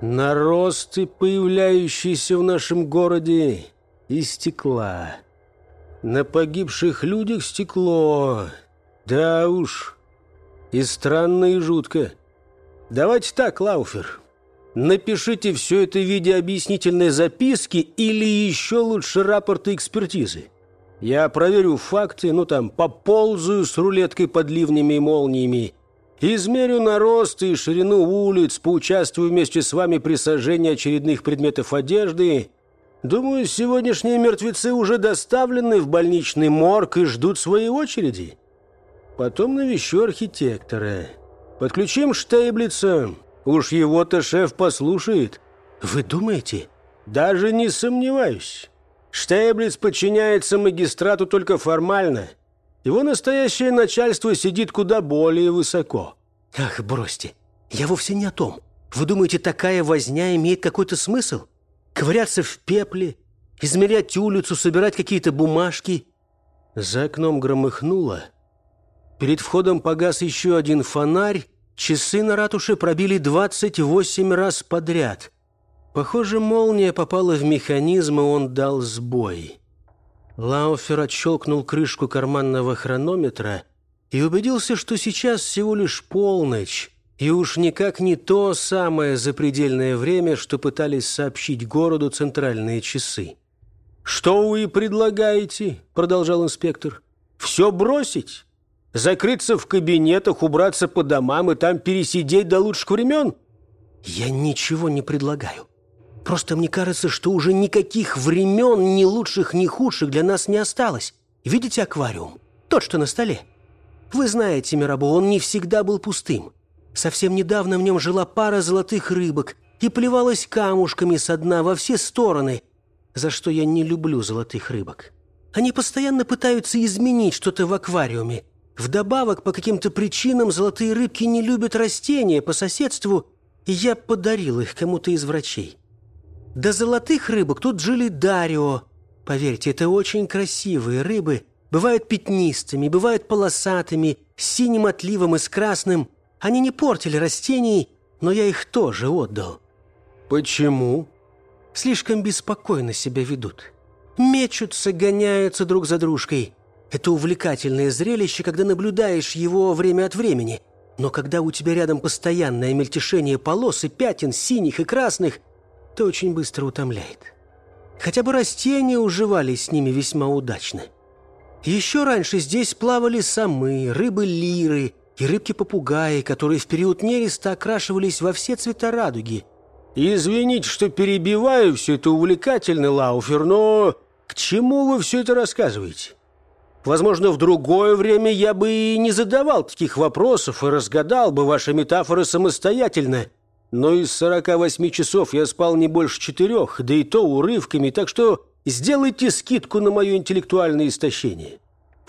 S1: Наросты, появляющиеся в нашем городе из стекла. На погибших людях стекло, да уж, и странно, и жутко. Давайте так, Лауфер, напишите все это в виде объяснительной записки или еще лучше рапорта экспертизы. Я проверю факты, ну там, поползаю с рулеткой под ливнями и молниями, измерю нарост и ширину улиц, поучаствую вместе с вами при сожжении очередных предметов одежды. Думаю, сегодняшние мертвецы уже доставлены в больничный морг и ждут своей очереди. Потом навещу архитектора. Подключим Штейблица. Уж его-то шеф послушает.
S5: Вы думаете?
S1: Даже не сомневаюсь. Штейблиц подчиняется магистрату только формально. Его настоящее начальство сидит куда более высоко.
S5: Ах, бросьте. Я вовсе не о том. Вы думаете, такая возня имеет какой-то смысл? Ковыряться в пепле, измерять улицу, собирать какие-то бумажки?
S1: За окном громыхнуло — Перед входом погас еще один фонарь. Часы на ратуше пробили 28 раз подряд. Похоже, молния попала в механизм, и он дал сбой. Лауфер отщелкнул крышку карманного хронометра и убедился, что сейчас всего лишь полночь, и уж никак не то самое запредельное время, что пытались сообщить городу центральные часы. «Что вы предлагаете?» – продолжал инспектор. «Все бросить? Закрыться в кабинетах, убраться по домам и там пересидеть до лучших времен?
S5: Я ничего не предлагаю. Просто мне кажется, что уже никаких времен, ни лучших, ни худших для нас не осталось. Видите аквариум? Тот, что на столе. Вы знаете, Мирабо, он не всегда был пустым. Совсем недавно в нем жила пара золотых рыбок и плевалась камушками со дна во все стороны, за что я не люблю золотых рыбок. Они постоянно пытаются изменить что-то в аквариуме, Вдобавок, по каким-то причинам золотые рыбки не любят растения по соседству, и я подарил их кому-то из врачей. До золотых рыбок тут жили Дарио. Поверьте, это очень красивые рыбы. Бывают пятнистыми, бывают полосатыми, с синим отливом и с красным. Они не портили растений, но я их тоже отдал.
S1: Почему?
S5: Слишком беспокойно себя ведут. Мечутся, гоняются друг за дружкой. Это увлекательное зрелище, когда наблюдаешь его время от времени. Но когда у тебя рядом постоянное мельтешение полос и пятен синих и красных, то очень быстро утомляет. Хотя бы растения уживались с ними весьма удачно. Еще раньше здесь плавали самы, рыбы-лиры и рыбки-попугаи, которые в период нереста окрашивались во все цвета радуги.
S1: «Извините, что перебиваю все это увлекательно, Лауфер, но к чему вы все это рассказываете?» Возможно, в другое время я бы и не задавал таких вопросов и разгадал бы ваши метафоры самостоятельно. Но из 48 часов я спал не больше четырех, да и то урывками, так что сделайте скидку на мое интеллектуальное истощение.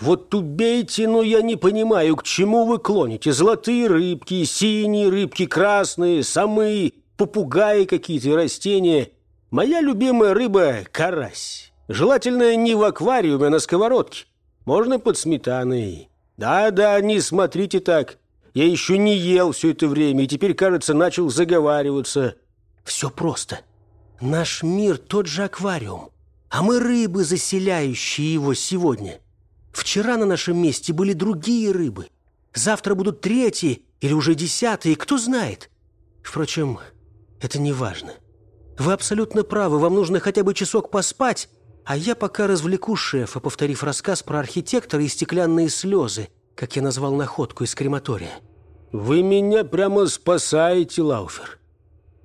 S1: Вот убейте, но я не понимаю, к чему вы клоните. Золотые рыбки, синие рыбки, красные, самые, попугаи какие-то, растения. Моя любимая рыба – карась. Желательно не в аквариуме, а на сковородке. Можно под сметаной. Да-да, не смотрите так. Я еще не ел все это время, и теперь, кажется, начал заговариваться.
S5: Все просто. Наш мир тот же аквариум, а мы рыбы, заселяющие его сегодня. Вчера на нашем месте были другие рыбы. Завтра будут третьи или уже десятые, кто знает. Впрочем, это не важно. Вы абсолютно правы, вам нужно хотя бы часок поспать, а я пока развлеку шефа, повторив рассказ про архитектора и стеклянные слезы, как я назвал находку из крематория.
S1: Вы меня прямо спасаете, Лауфер.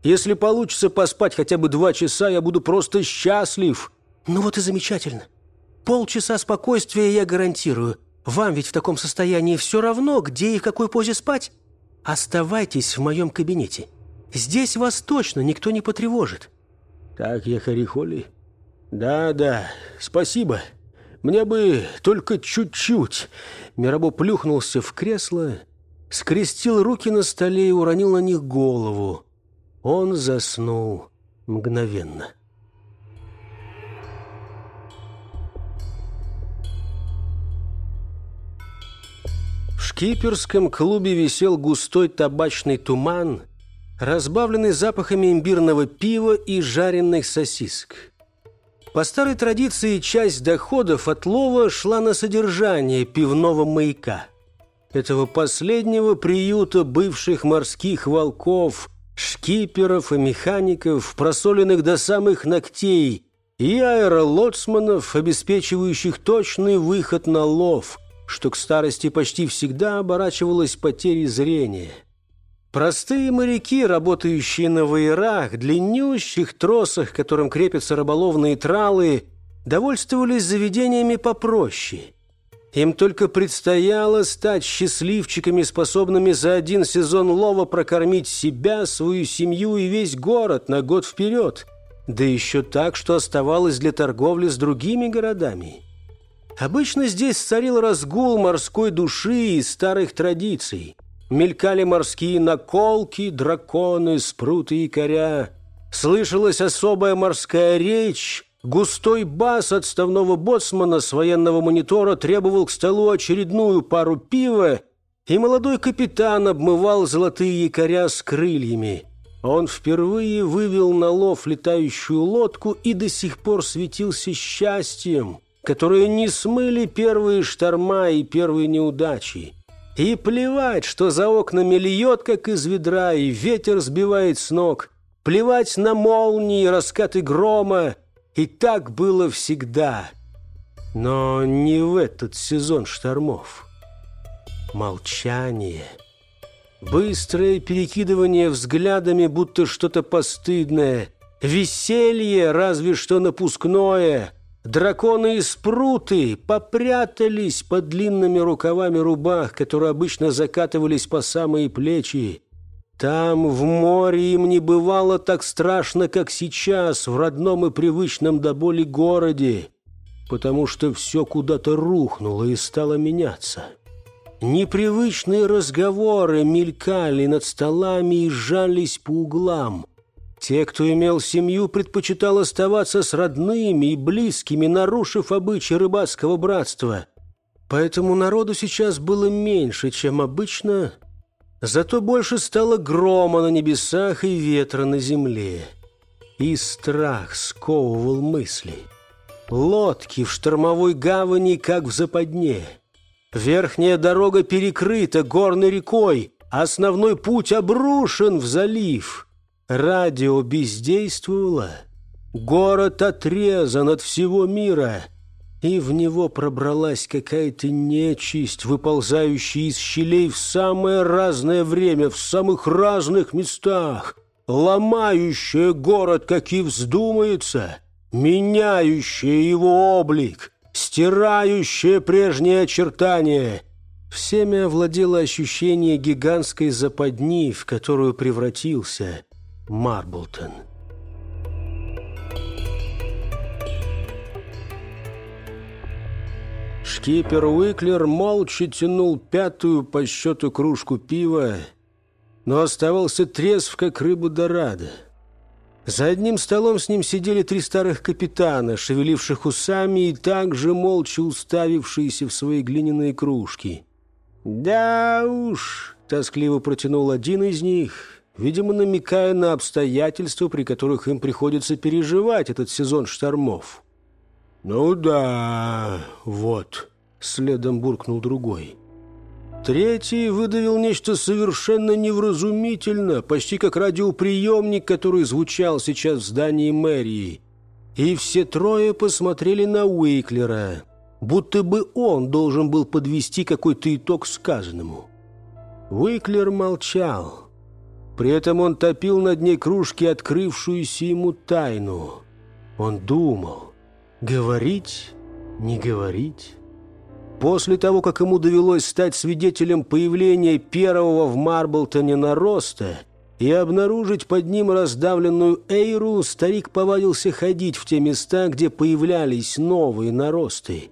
S1: Если получится поспать хотя бы два часа, я буду просто счастлив.
S5: Ну вот и замечательно. Полчаса спокойствия я гарантирую. Вам ведь в таком состоянии все равно, где и в какой позе спать. Оставайтесь в моем кабинете. Здесь вас точно никто не потревожит.
S1: Так я Харихоли. Да-да, спасибо. Мне бы только чуть-чуть. Мирабо плюхнулся в кресло, скрестил руки на столе и уронил на них голову. Он заснул мгновенно. В шкиперском клубе висел густой табачный туман, разбавленный запахами имбирного пива и жареных сосисок. По старой традиции часть доходов от лова шла на содержание пивного маяка. Этого последнего приюта бывших морских волков, шкиперов и механиков, просоленных до самых ногтей, и аэролоцманов, обеспечивающих точный выход на лов – что к старости почти всегда оборачивалось потерей зрения. Простые моряки, работающие на веерах, длиннющих тросах, которым крепятся рыболовные тралы, довольствовались заведениями попроще. Им только предстояло стать счастливчиками, способными за один сезон лова прокормить себя, свою семью и весь город на год вперед, да еще так, что оставалось для торговли с другими городами. Обычно здесь царил разгул морской души и старых традиций. Мелькали морские наколки, драконы, спруты и коря. Слышалась особая морская речь. Густой бас отставного боцмана с военного монитора требовал к столу очередную пару пива, и молодой капитан обмывал золотые якоря с крыльями. Он впервые вывел на лов летающую лодку и до сих пор светился счастьем – которые не смыли первые шторма и первые неудачи. И плевать, что за окнами льет, как из ведра, и ветер сбивает с ног. Плевать на молнии, раскаты грома. И так было всегда. Но не в этот сезон штормов. Молчание. Быстрое перекидывание взглядами, будто что-то постыдное. Веселье, разве что напускное. Драконы и спруты попрятались под длинными рукавами рубах, которые обычно закатывались по самые плечи. Там, в море, им не бывало так страшно, как сейчас, в родном и привычном до боли городе, потому что все куда-то рухнуло и стало меняться. Непривычные разговоры мелькали над столами и сжались по углам – те, кто имел семью, предпочитал оставаться с родными и близкими, нарушив обычаи рыбацкого братства. Поэтому народу сейчас было меньше, чем обычно, зато больше стало грома на небесах и ветра на земле. И страх сковывал мысли. Лодки в штормовой гавани, как в западне. Верхняя дорога перекрыта горной рекой, а основной путь обрушен в залив – Радио бездействовало, город отрезан от всего мира, и в него пробралась какая-то нечисть, выползающая из щелей в самое разное время, в самых разных местах, ломающая город, как и вздумается, меняющая его облик, стирающая прежние очертания — Всеми овладело ощущение гигантской западни, в которую превратился Марблтон. Шкипер Уиклер молча тянул пятую по счету кружку пива, но оставался трезв, как рыба дорадо. За одним столом с ним сидели три старых капитана, шевеливших усами и также молча уставившиеся в свои глиняные кружки. «Да уж», — тоскливо протянул один из них, видимо, намекая на обстоятельства, при которых им приходится переживать этот сезон штормов. «Ну да, вот», — следом буркнул другой. Третий выдавил нечто совершенно невразумительно, почти как радиоприемник, который звучал сейчас в здании мэрии. И все трое посмотрели на Уиклера, будто бы он должен был подвести какой-то итог сказанному. Уиклер молчал. При этом он топил на дне кружки открывшуюся ему тайну. Он думал, говорить, не говорить... После того, как ему довелось стать свидетелем появления первого в Марблтоне нароста и обнаружить под ним раздавленную Эйру, старик повадился ходить в те места, где появлялись новые наросты.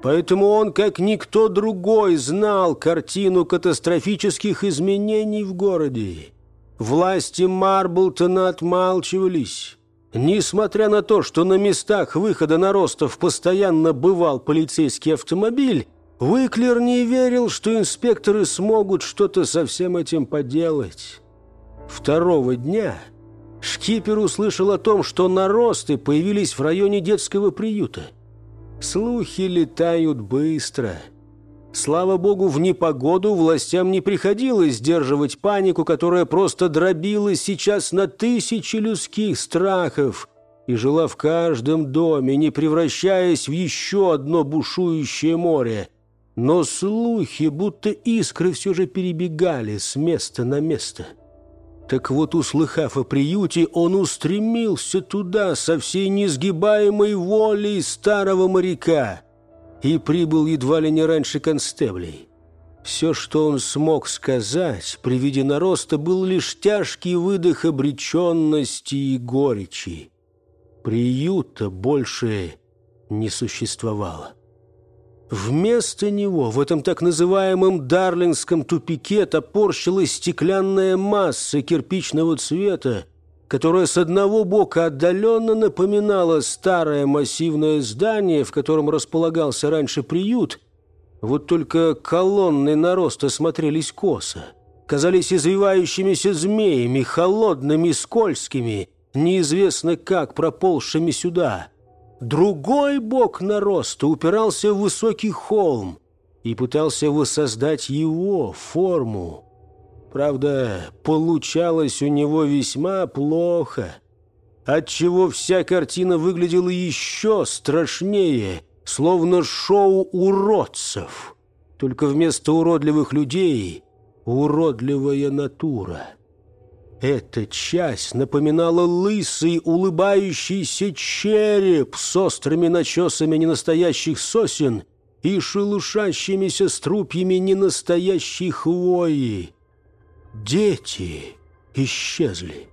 S1: Поэтому он, как никто другой, знал картину катастрофических изменений в городе. Власти Марблтона отмалчивались. Несмотря на то, что на местах выхода наростов постоянно бывал полицейский автомобиль, Выклер не верил, что инспекторы смогут что-то со всем этим поделать. Второго дня шкипер услышал о том, что наросты появились в районе детского приюта. Слухи летают быстро – Слава богу, в непогоду властям не приходилось сдерживать панику, которая просто дробилась сейчас на тысячи людских страхов и жила в каждом доме, не превращаясь в еще одно бушующее море. Но слухи, будто искры, все же перебегали с места на место. Так вот, услыхав о приюте, он устремился туда со всей несгибаемой волей старого моряка — и прибыл едва ли не раньше констеблей. Все, что он смог сказать при виде нароста, был лишь тяжкий выдох обреченности и горечи. Приюта больше не существовало. Вместо него в этом так называемом Дарлингском тупике топорщилась стеклянная масса кирпичного цвета, которая с одного бока отдаленно напоминала старое массивное здание, в котором располагался раньше приют, вот только колонны нароста смотрелись косо, казались извивающимися змеями, холодными, скользкими, неизвестно как проползшими сюда. Другой бок нароста упирался в высокий холм и пытался воссоздать его форму. Правда, получалось у него весьма плохо, отчего вся картина выглядела еще страшнее, словно шоу уродцев. Только вместо уродливых людей — уродливая натура. Эта часть напоминала лысый, улыбающийся череп с острыми начесами ненастоящих сосен и шелушащимися струпьями ненастоящей хвои. Дети исчезли.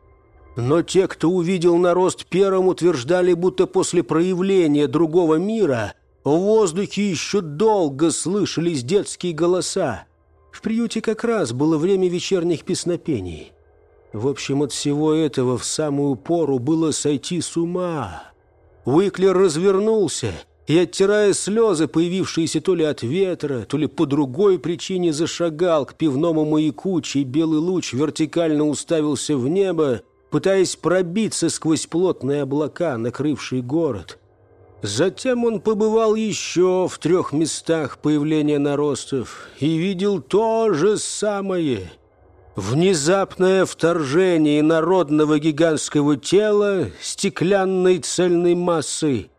S1: Но те, кто увидел нарост первым, утверждали, будто после проявления другого мира в воздухе еще долго слышались детские голоса. В приюте как раз было время вечерних песнопений. В общем, от всего этого в самую пору было сойти с ума. Уиклер развернулся — и, оттирая слезы, появившиеся то ли от ветра, то ли по другой причине, зашагал к пивному маяку, чей белый луч вертикально уставился в небо, пытаясь пробиться сквозь плотные облака, накрывшие город. Затем он побывал еще в трех местах появления наростов и видел то же самое — Внезапное вторжение народного гигантского тела стеклянной цельной массы,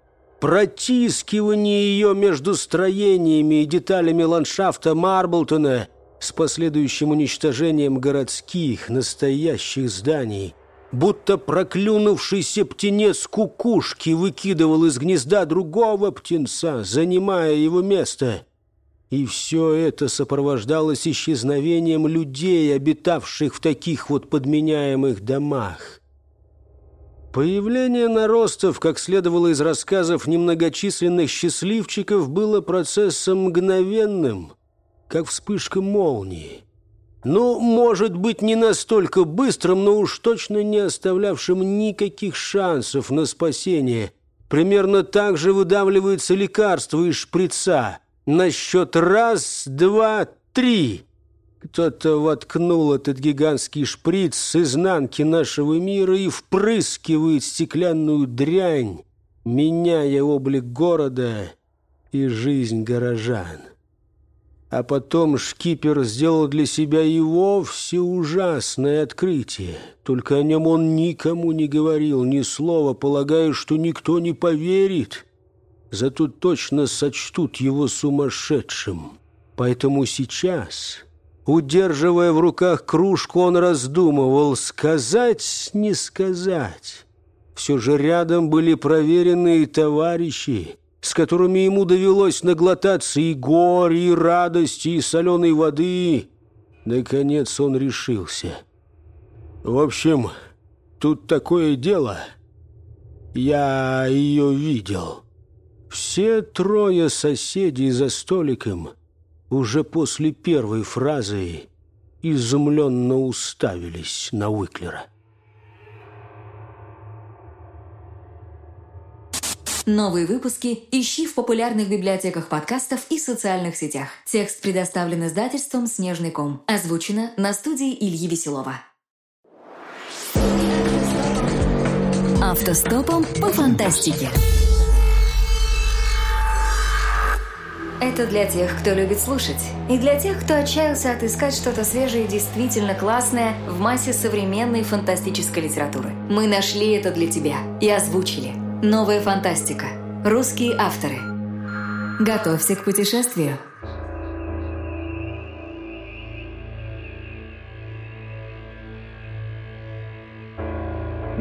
S1: протискивание ее между строениями и деталями ландшафта Марблтона с последующим уничтожением городских настоящих зданий, будто проклюнувшийся птенец кукушки выкидывал из гнезда другого птенца, занимая его место. И все это сопровождалось исчезновением людей, обитавших в таких вот подменяемых домах. Появление наростов, как следовало из рассказов немногочисленных счастливчиков, было процессом мгновенным, как вспышка молнии. Ну, может быть, не настолько быстрым, но уж точно не оставлявшим никаких шансов на спасение. Примерно так же выдавливается лекарство из шприца. На счет раз, два, три. Кто-то воткнул этот гигантский шприц с изнанки нашего мира и впрыскивает стеклянную дрянь, меняя облик города и жизнь горожан.
S5: А потом шкипер сделал для себя и вовсе ужасное открытие. Только о нем он никому не говорил ни слова, полагая, что никто не поверит. Зато точно сочтут его сумасшедшим. Поэтому сейчас, удерживая в руках кружку, он раздумывал, сказать, не сказать. Все же рядом были проверенные товарищи, с которыми ему довелось наглотаться и горе, и радости, и соленой воды. Наконец он решился. В общем, тут такое дело. Я ее видел. Все трое соседей за столиком уже после первой фразы изумленно уставились на Уиклера.
S3: Новые выпуски ищи в популярных библиотеках подкастов и социальных сетях. Текст предоставлен издательством «Снежный ком». Озвучено на студии Ильи Веселова. Автостопом по фантастике. Это для тех, кто любит слушать, и для тех, кто отчаялся отыскать что-то свежее и действительно классное в массе современной фантастической литературы. Мы нашли это для тебя и озвучили – Новая фантастика. Русские авторы. Готовься к путешествию.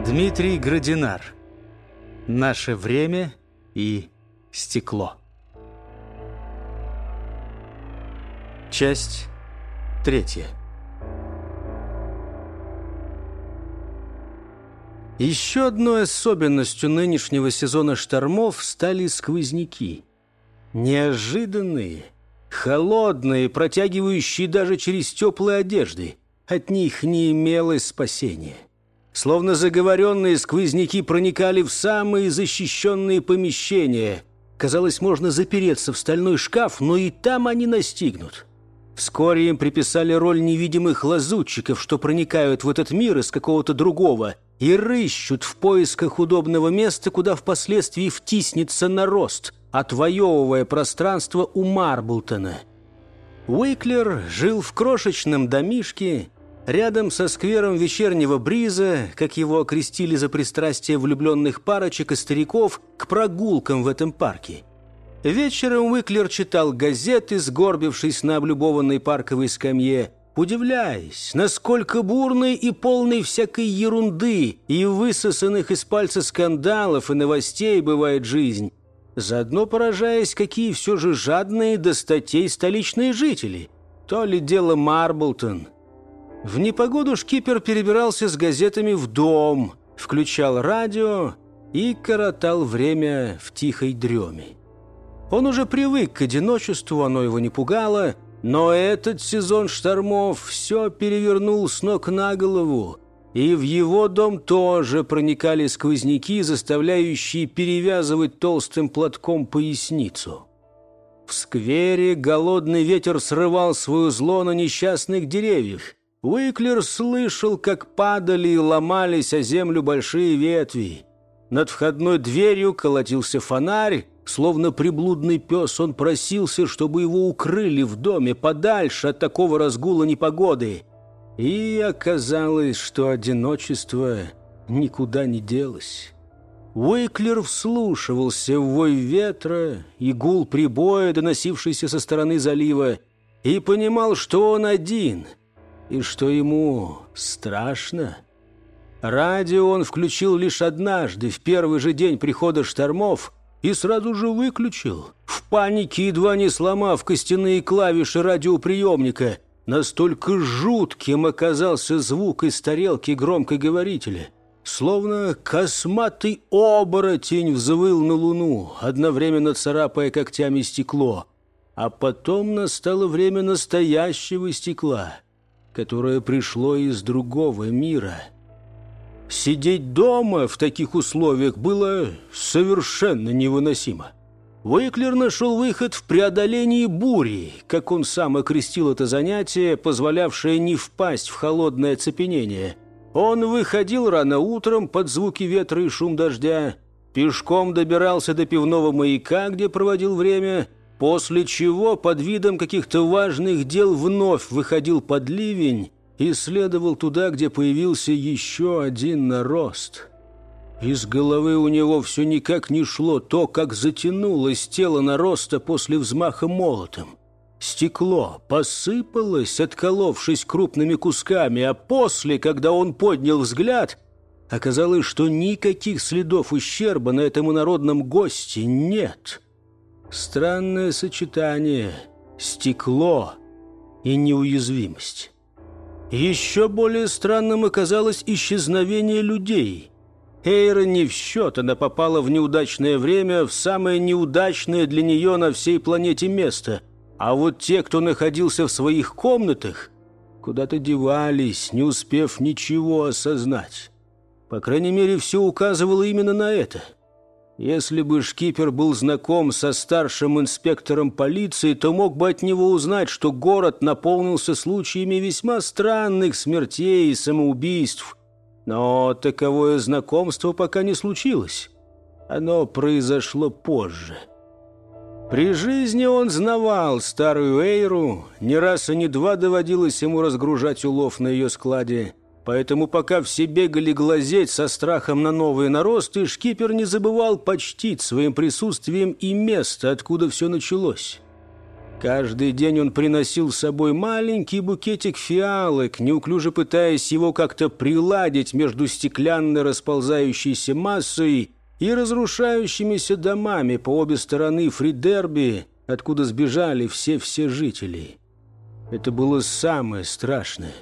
S1: Дмитрий Градинар. Наше время и стекло. Часть третья. Еще одной особенностью нынешнего сезона штормов стали сквозняки. Неожиданные, холодные, протягивающие даже через теплые одежды. От них не имелось спасения. Словно заговоренные сквозняки проникали в самые защищенные помещения. Казалось, можно запереться в стальной шкаф, но и там они настигнут. Вскоре им приписали роль невидимых лазутчиков, что проникают в этот мир из какого-то другого – и рыщут в поисках удобного места, куда впоследствии втиснется нарост, отвоевывая пространство у Марблтона. Уиклер жил в крошечном домишке, рядом со сквером вечернего бриза, как его окрестили за пристрастие влюбленных парочек и стариков к прогулкам в этом парке. Вечером Уиклер читал газеты, сгорбившись на облюбованной парковой скамье, удивляясь, насколько бурной и полной всякой ерунды и высосанных из пальца скандалов и новостей бывает жизнь, заодно поражаясь, какие все же жадные до статей столичные жители. То ли дело Марблтон. В непогоду шкипер перебирался с газетами в дом, включал радио и коротал время в тихой дреме. Он уже привык к одиночеству, оно его не пугало – но этот сезон штормов все перевернул с ног на голову, и в его дом тоже проникали сквозняки, заставляющие перевязывать толстым платком поясницу. В сквере голодный ветер срывал свое зло на несчастных деревьях. Уиклер слышал, как падали и ломались о землю большие ветви. Над входной дверью колотился фонарь, Словно приблудный пес, он просился, чтобы его укрыли в доме подальше от такого разгула непогоды. И оказалось, что одиночество никуда не делось. Уиклер вслушивался в вой ветра и гул прибоя, доносившийся со стороны залива, и понимал, что он один, и что ему страшно. Радио он включил лишь однажды, в первый же день прихода штормов – и сразу же выключил, в панике едва не сломав костяные клавиши радиоприемника. Настолько жутким оказался звук из тарелки громкоговорителя. Словно косматый оборотень взвыл на луну, одновременно царапая когтями стекло. А потом настало время настоящего стекла, которое пришло из другого мира — Сидеть дома в таких условиях было совершенно невыносимо. Уиклер нашел выход в преодолении бури, как он сам окрестил это занятие, позволявшее не впасть в холодное оцепенение. Он выходил рано утром под звуки ветра и шум дождя, пешком добирался до пивного маяка, где проводил время, после чего под видом каких-то важных дел вновь выходил под ливень и следовал туда, где появился еще один нарост. Из головы у него все никак не шло то, как затянулось тело нароста после взмаха молотом. Стекло посыпалось, отколовшись крупными кусками, а после, когда он поднял взгляд, оказалось, что никаких следов ущерба на этом инородном госте нет. Странное сочетание стекло и неуязвимость. Еще более странным оказалось исчезновение людей. Эйра не в счет, она попала в неудачное время, в самое неудачное для нее на всей планете место – а вот те, кто находился в своих комнатах, куда-то девались, не успев ничего осознать. По крайней мере, все указывало именно на это. Если бы шкипер был знаком со старшим инспектором полиции, то мог бы от него узнать, что город наполнился случаями весьма странных смертей и самоубийств. Но таковое знакомство пока не случилось. Оно произошло позже. При жизни он знавал старую Эйру, не раз и не два доводилось ему разгружать улов на ее складе. Поэтому пока все бегали глазеть со страхом на новые наросты, шкипер не забывал почтить своим присутствием и место, откуда все началось. Каждый день он приносил с собой маленький букетик фиалок, неуклюже пытаясь его как-то приладить между стеклянной расползающейся массой и разрушающимися домами по обе стороны Фридерби, откуда сбежали все-все жители. Это было самое страшное.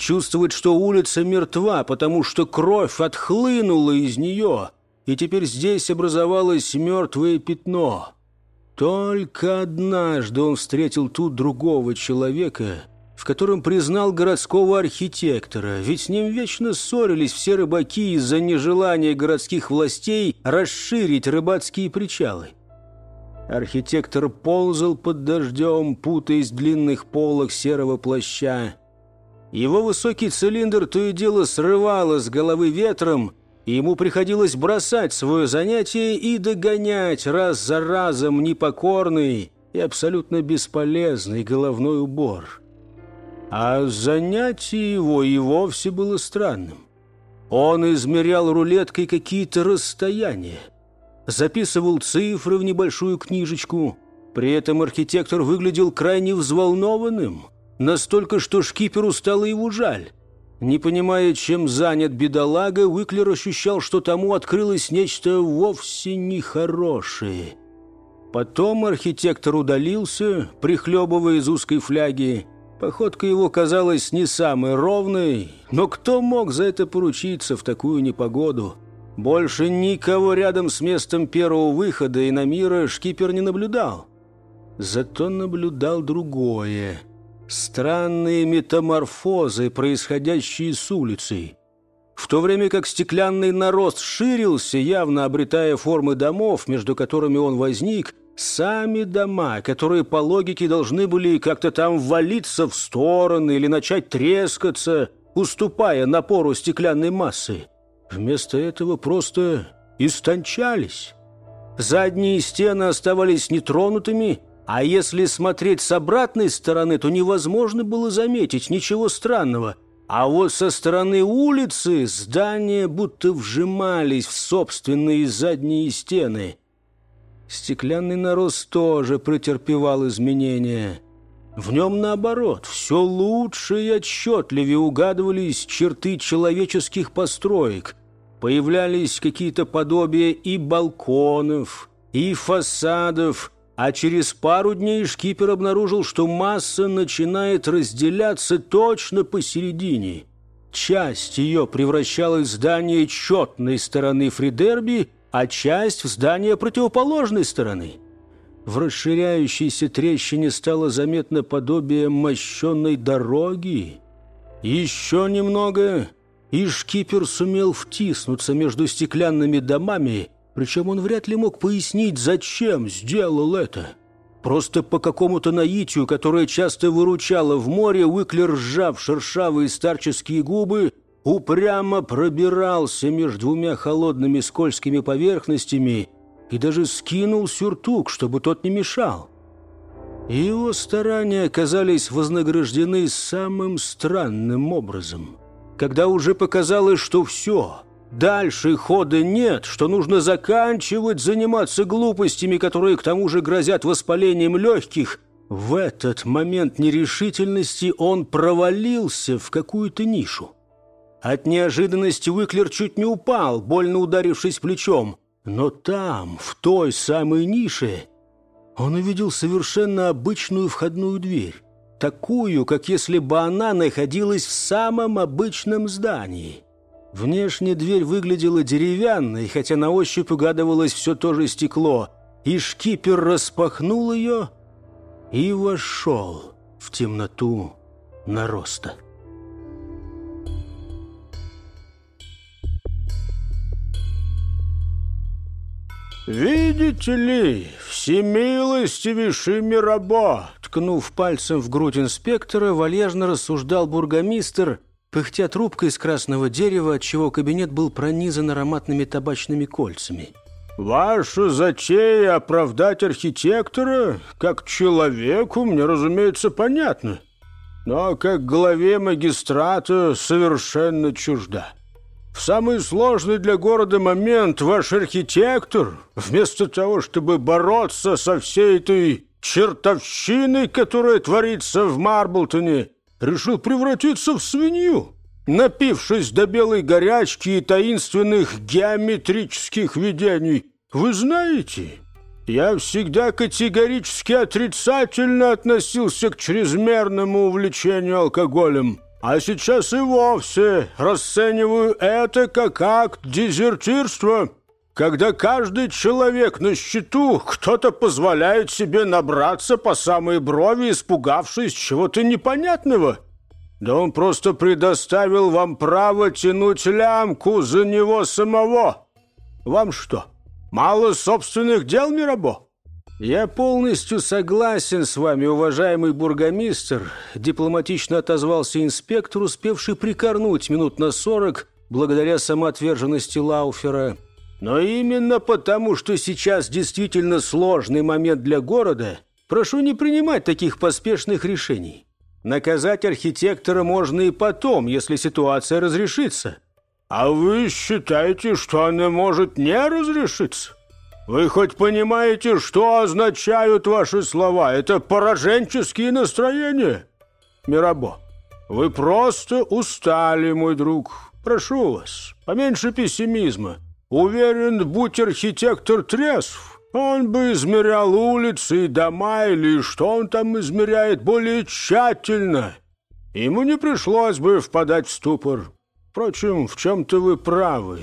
S1: Чувствовать, что улица мертва, потому что кровь отхлынула из нее, и теперь здесь образовалось мертвое пятно. Только однажды он встретил тут другого человека, в котором признал городского архитектора, ведь с ним вечно ссорились все рыбаки из-за нежелания городских властей расширить рыбацкие причалы. Архитектор ползал под дождем, путаясь в длинных полах серого плаща. Его высокий цилиндр то и дело срывало с головы ветром, и ему приходилось бросать свое занятие и догонять раз за разом непокорный и абсолютно бесполезный головной убор. А занятие его и вовсе было странным. Он измерял рулеткой какие-то расстояния, записывал цифры в небольшую книжечку. При этом архитектор выглядел крайне взволнованным, настолько, что шкиперу стало его жаль. Не понимая, чем занят бедолага, Уиклер ощущал, что тому открылось нечто вовсе нехорошее. Потом архитектор удалился, прихлебывая из узкой фляги, Походка его казалась не самой ровной, но кто мог за это поручиться в такую непогоду? Больше никого рядом с местом первого выхода и на мира шкипер не наблюдал. Зато наблюдал другое. Странные метаморфозы, происходящие с улицей. В то время как стеклянный нарост ширился, явно обретая формы домов, между которыми он возник, Сами дома, которые по логике должны были как-то там валиться в стороны или начать трескаться, уступая напору стеклянной массы, вместо этого просто истончались. Задние стены оставались нетронутыми, а если смотреть с обратной стороны, то невозможно было заметить ничего странного. А вот со стороны улицы здания будто вжимались в собственные задние стены – Стеклянный нарост тоже претерпевал изменения. В нем, наоборот, все лучше и отчетливее угадывались черты человеческих построек. Появлялись какие-то подобия и балконов, и фасадов, а через пару дней шкипер обнаружил, что масса начинает разделяться точно посередине. Часть ее превращалась в здание четной стороны Фридерби – а часть в здание противоположной стороны. В расширяющейся трещине стало заметно подобие мощенной дороги. Еще немного, и шкипер сумел втиснуться между стеклянными домами, причем он вряд ли мог пояснить, зачем сделал это. Просто по какому-то наитию, которое часто выручало в море, Уиклер, сжав шершавые старческие губы, упрямо пробирался между двумя холодными скользкими поверхностями и даже скинул сюртук, чтобы тот не мешал. его старания оказались вознаграждены самым странным образом. Когда уже показалось, что все, дальше хода нет, что нужно заканчивать заниматься глупостями, которые к тому же грозят воспалением легких, в этот момент нерешительности он провалился в какую-то нишу. От неожиданности Уиклер чуть не упал, больно ударившись плечом. Но там, в той самой нише, он увидел совершенно обычную входную дверь. Такую, как если бы она находилась в самом обычном здании. Внешне дверь выглядела деревянной, хотя на ощупь угадывалось все то же стекло. И шкипер распахнул ее и вошел в темноту нароста. «Видите ли, всемилостивейший Мирабо!» Ткнув пальцем в грудь инспектора, вальяжно рассуждал бургомистр, пыхтя трубкой из красного дерева, отчего кабинет был пронизан ароматными табачными кольцами. «Ваша затея оправдать архитектора, как человеку, мне, разумеется, понятно, но как главе магистрата совершенно чужда». В самый сложный для города момент ваш архитектор, вместо того, чтобы бороться со всей этой чертовщиной, которая творится в Марблтоне, решил превратиться в свинью, напившись до белой горячки и таинственных геометрических видений. Вы знаете, я всегда категорически отрицательно относился к чрезмерному увлечению алкоголем. А сейчас и вовсе расцениваю это как акт дезертирства, когда каждый человек на счету кто-то позволяет себе набраться по самой брови, испугавшись чего-то непонятного. Да он просто предоставил вам право тянуть лямку за него самого. Вам что, мало собственных дел, Мирабо? «Я полностью согласен с вами, уважаемый бургомистр», дипломатично отозвался инспектор, успевший прикорнуть минут на сорок благодаря самоотверженности Лауфера. «Но именно потому, что сейчас действительно сложный момент для города, прошу не принимать таких поспешных решений. Наказать архитектора можно и потом, если ситуация разрешится». «А вы считаете, что она может не разрешиться?» Вы хоть понимаете, что означают ваши слова? Это пораженческие настроения. Мирабо, вы просто устали, мой друг. Прошу вас, поменьше пессимизма. Уверен, будь архитектор трезв, он бы измерял улицы и дома, или что он там измеряет, более тщательно. Ему не пришлось бы впадать в ступор. Впрочем, в чем-то вы правы.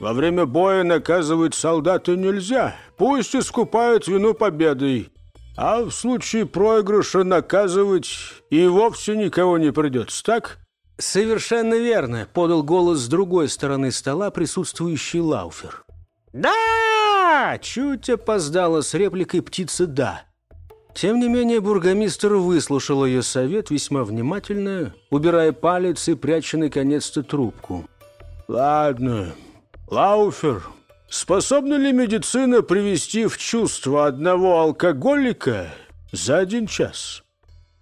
S1: Во время боя наказывать солдата нельзя. Пусть искупают вину победой. А в случае проигрыша наказывать и вовсе никого не придется, так?»
S5: «Совершенно верно», — подал голос с другой стороны стола присутствующий Лауфер.
S1: «Да!» — чуть опоздала с репликой птица «да».
S5: Тем не менее, бургомистр выслушал ее совет весьма внимательно, убирая палец и пряча наконец-то трубку.
S1: «Ладно, Лауфер, способна ли медицина привести в чувство одного алкоголика за один час?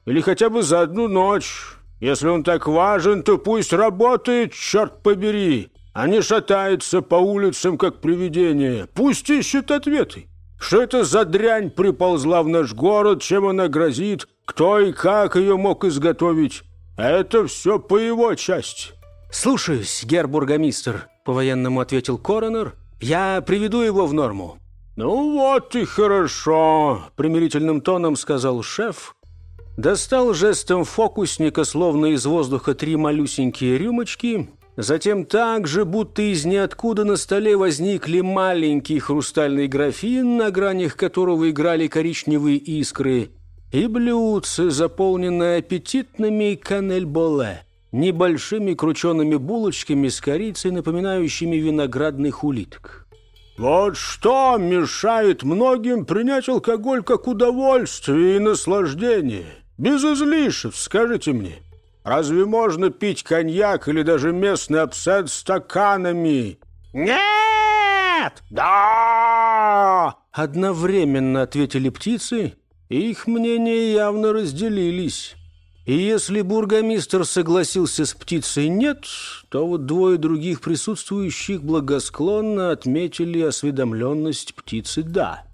S1: Или хотя бы за одну ночь? Если он так важен, то пусть работает, черт побери, а не шатается по улицам, как привидение. Пусть ищет ответы. Что это за дрянь приползла в наш город, чем она грозит, кто и как ее мог изготовить? Это все по его части.
S5: «Слушаюсь, гербургомистр», — по-военному ответил коронер. «Я приведу его в норму».
S1: «Ну вот и хорошо», — примирительным тоном сказал шеф. Достал жестом фокусника, словно из воздуха, три малюсенькие рюмочки. Затем так же, будто из ниоткуда на столе возникли маленький хрустальный графин, на гранях которого играли коричневые искры, и блюдце, заполненное аппетитными канель-боле небольшими крученными булочками с корицей, напоминающими виноградных улиток. «Вот что мешает многим принять алкоголь как удовольствие и наслаждение? Без излишеств, скажите мне. Разве можно пить коньяк или даже местный абсент стаканами?» «Нет! Да!» Одновременно ответили птицы
S6: Их мнения явно разделились. И если бургомистр согласился с птицей «нет», то вот двое других присутствующих благосклонно отметили осведомленность птицы «да».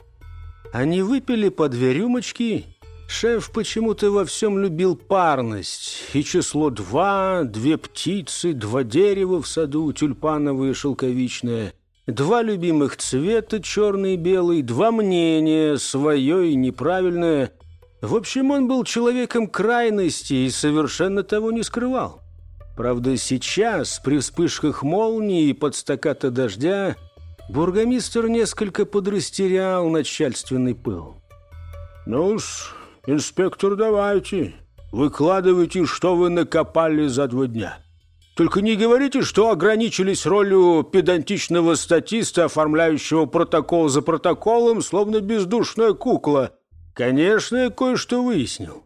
S6: Они выпили по две рюмочки. Шеф почему-то во всем любил парность. И число два, две птицы, два дерева в саду, тюльпановое и шелковичное, два любимых цвета, черный и белый, два мнения, свое и неправильное – в общем, он был человеком крайности и совершенно того не скрывал. Правда, сейчас, при вспышках молнии и под стаката дождя, бургомистр несколько подрастерял начальственный пыл.
S7: ну уж, инспектор, давайте, выкладывайте, что вы накопали за два дня. Только не говорите, что ограничились ролью педантичного статиста, оформляющего протокол за протоколом, словно бездушная кукла – Конечно, я кое-что выяснил.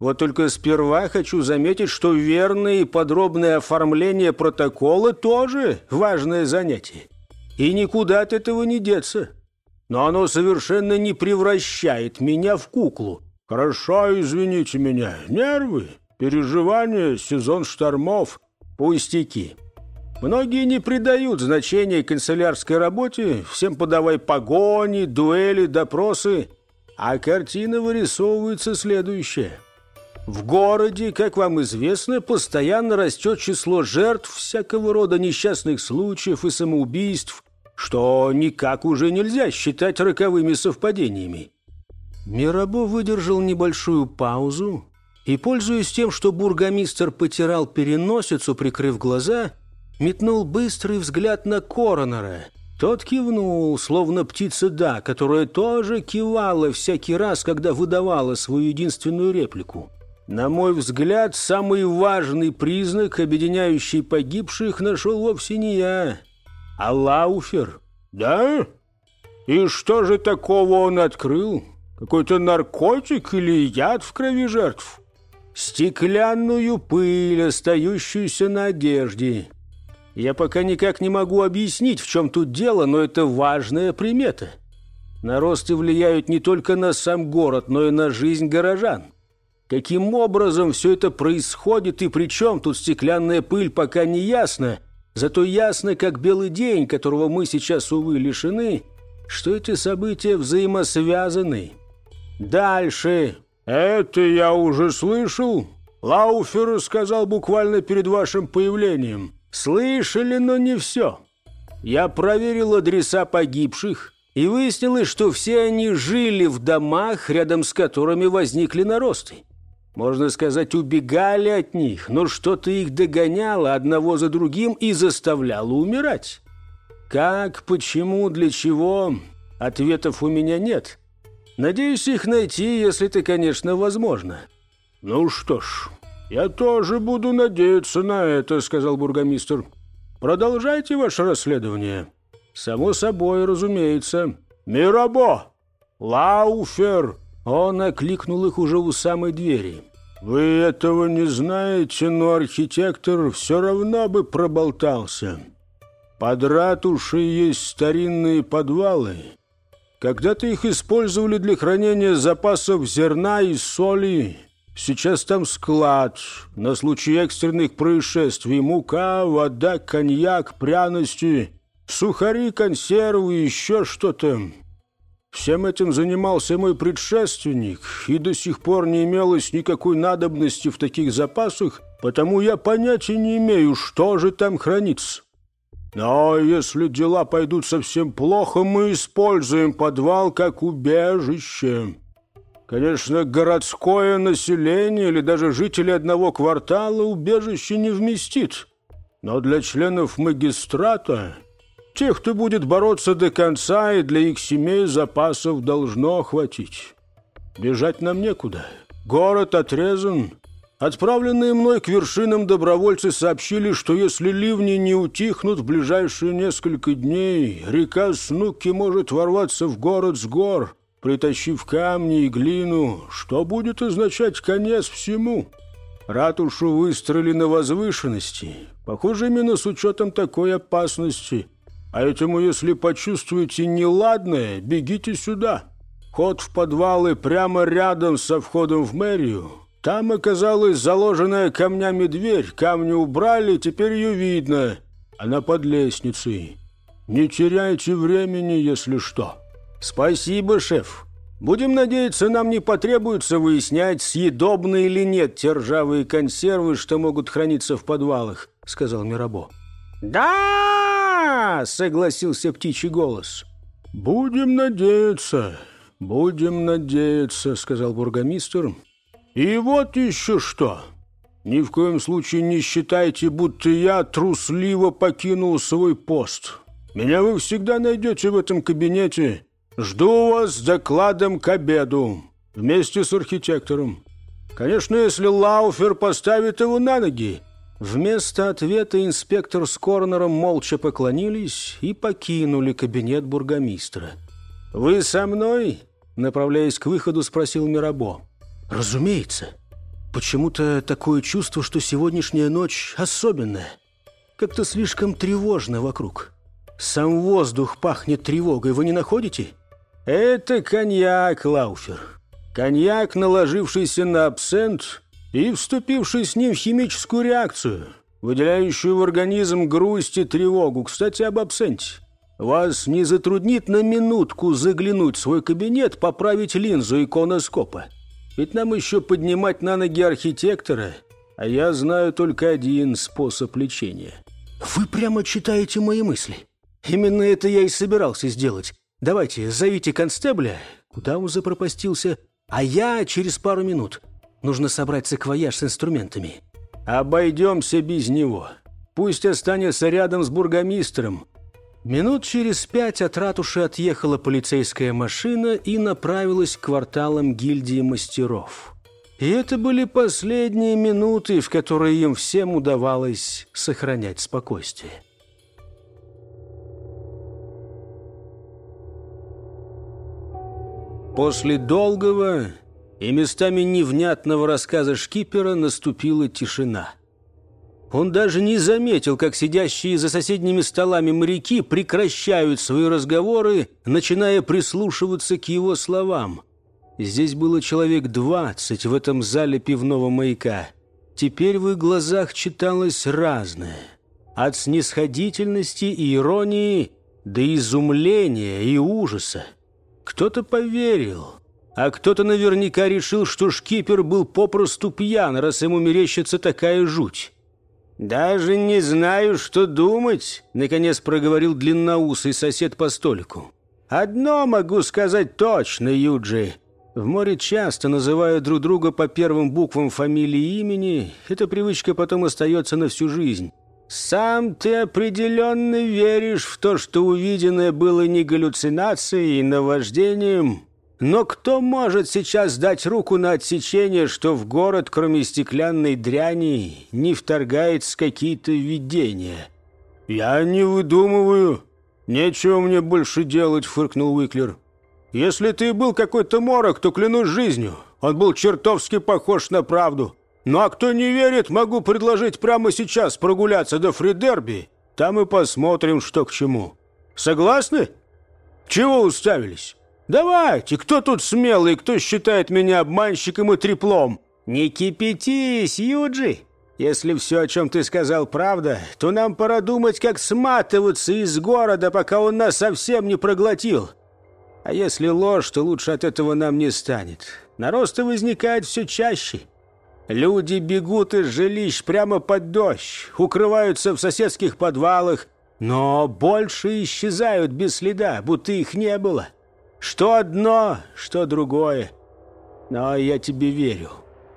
S7: Вот только сперва хочу заметить, что верное и подробное оформление протокола тоже важное занятие. И никуда от этого не деться. Но оно совершенно не превращает меня в куклу. Хорошо, извините меня. Нервы, переживания, сезон штормов, пустяки. Многие не придают значения канцелярской работе, всем подавай погони, дуэли, допросы – а картина вырисовывается следующая. В городе, как вам известно, постоянно растет число жертв всякого рода несчастных случаев и самоубийств, что никак уже нельзя считать роковыми совпадениями. Мирабо выдержал небольшую паузу и, пользуясь тем, что бургомистр потирал переносицу, прикрыв глаза, метнул быстрый взгляд на коронера – тот кивнул, словно птица «да», которая тоже кивала всякий раз, когда выдавала свою единственную реплику. На мой взгляд, самый важный признак, объединяющий погибших, нашел вовсе не я, а Лауфер.
S1: «Да? И что же такого он открыл? Какой-то наркотик или яд в крови жертв?»
S6: «Стеклянную пыль, остающуюся на одежде». Я пока никак не могу объяснить, в чем тут дело, но это важная примета. Наросты влияют не только на сам город, но и на жизнь горожан. Каким образом все это происходит и при чем тут стеклянная пыль, пока не ясно. Зато ясно, как белый день, которого мы сейчас, увы, лишены, что эти события взаимосвязаны. Дальше.
S1: Это я уже слышал. Лауфер сказал буквально перед вашим появлением.
S6: Слышали, но не все. Я проверил адреса погибших, и выяснилось, что все они жили в домах, рядом с которыми возникли наросты. Можно сказать, убегали от них, но что-то их догоняло одного за другим и заставляло умирать. Как, почему, для чего, ответов у меня нет. Надеюсь их найти, если это, конечно, возможно.
S1: Ну что ж, «Я тоже буду надеяться на это», — сказал бургомистр. «Продолжайте ваше расследование».
S6: «Само собой, разумеется».
S1: «Мирабо! Лауфер!»
S6: Он окликнул их уже у самой двери.
S1: «Вы этого не знаете, но архитектор все равно бы проболтался. Под ратушей есть старинные подвалы. Когда-то их использовали для хранения запасов зерна и соли, Сейчас там склад на случай экстренных происшествий. Мука, вода, коньяк, пряности, сухари, консервы, еще что-то. Всем этим занимался мой предшественник, и до сих пор не имелось никакой надобности в таких запасах, потому я понятия не имею, что же там хранится. Но если дела пойдут совсем плохо, мы используем подвал как убежище». Конечно, городское население или даже жители одного квартала убежище не вместит. Но для членов магистрата, тех, кто будет бороться до конца, и для их семей запасов должно хватить. Бежать нам некуда. Город отрезан. Отправленные мной к вершинам добровольцы сообщили, что если ливни не утихнут в ближайшие несколько дней, река Снуки может ворваться в город с гор – притащив камни и глину, что будет означать конец всему. Ратушу выстроили на возвышенности, похоже, именно с учетом такой опасности. А этому, если почувствуете неладное, бегите сюда.
S8: Ход в подвалы прямо рядом со входом в мэрию. Там оказалась заложенная камнями дверь. Камни убрали, теперь ее видно. Она под лестницей. Не теряйте времени, если что.
S1: Спасибо, шеф. Будем надеяться, нам не потребуется выяснять, съедобны или нет те ржавые консервы, что могут храниться в подвалах, сказал Мирабо.
S8: Да! согласился птичий голос. Будем надеяться. «Будем надеяться», — сказал бургомистр. «И вот еще что. Ни в коем случае не считайте, будто я трусливо покинул свой пост. Меня вы всегда найдете в этом кабинете. Жду вас с докладом к обеду вместе с архитектором. Конечно, если Лауфер поставит его на ноги».
S1: Вместо ответа инспектор с коронером молча поклонились и покинули кабинет бургомистра. «Вы со мной?» Направляясь к выходу, спросил Мирабо. «Разумеется. Почему-то такое чувство, что сегодняшняя ночь особенная. Как-то слишком тревожно вокруг. Сам воздух пахнет тревогой, вы не находите?» «Это коньяк, Лауфер. Коньяк, наложившийся на абсент и вступивший с ним в химическую реакцию, выделяющую в организм грусть и тревогу. Кстати, об абсенте. Вас не затруднит на минутку заглянуть в свой кабинет, поправить линзу иконоскопа? Ведь нам еще поднимать на ноги архитектора, а я знаю только один способ лечения. Вы прямо читаете мои мысли. Именно это я и собирался сделать. Давайте, зовите констебля, куда он запропастился, а я через пару минут. Нужно собрать саквояж с инструментами. Обойдемся без него. Пусть останется рядом с бургомистром, Минут через пять от ратуши отъехала полицейская машина и направилась к кварталам гильдии мастеров. И это были последние минуты, в которые им всем удавалось сохранять спокойствие. После долгого и местами невнятного рассказа шкипера наступила тишина – он даже не заметил, как сидящие за соседними столами моряки прекращают свои разговоры, начиная прислушиваться к его словам. Здесь было человек двадцать в этом зале пивного маяка. Теперь в их глазах читалось разное. От снисходительности и иронии до изумления и ужаса. Кто-то поверил, а кто-то наверняка решил, что шкипер был попросту пьян, раз ему мерещится такая жуть. «Даже не знаю, что думать», — наконец проговорил длинноусый сосед по столику. «Одно могу сказать точно, Юджи. В море часто называют друг друга по первым буквам фамилии и имени. Эта привычка потом остается на всю жизнь. Сам ты определенно веришь в то, что увиденное было не галлюцинацией и наваждением». Но кто может сейчас дать руку на отсечение, что в город, кроме стеклянной дряни, не вторгается какие-то видения? «Я не выдумываю. Нечего мне больше делать», — фыркнул Уиклер. «Если ты был какой-то морок, то клянусь жизнью. Он был чертовски похож на правду. Ну а кто не верит, могу предложить прямо сейчас прогуляться до Фридерби. Там и посмотрим, что к чему. Согласны? Чего уставились?» «Давайте, кто тут смелый, кто считает меня обманщиком и треплом?» «Не кипятись, Юджи! Если все, о чем ты сказал, правда, то нам пора думать, как сматываться из города, пока он нас совсем не проглотил. А если ложь, то лучше от этого нам не станет. Народ-то возникает все чаще. Люди бегут из жилищ прямо под дождь, укрываются в соседских подвалах, но больше исчезают без следа, будто их не было». Что одно, что другое. Но я тебе верю.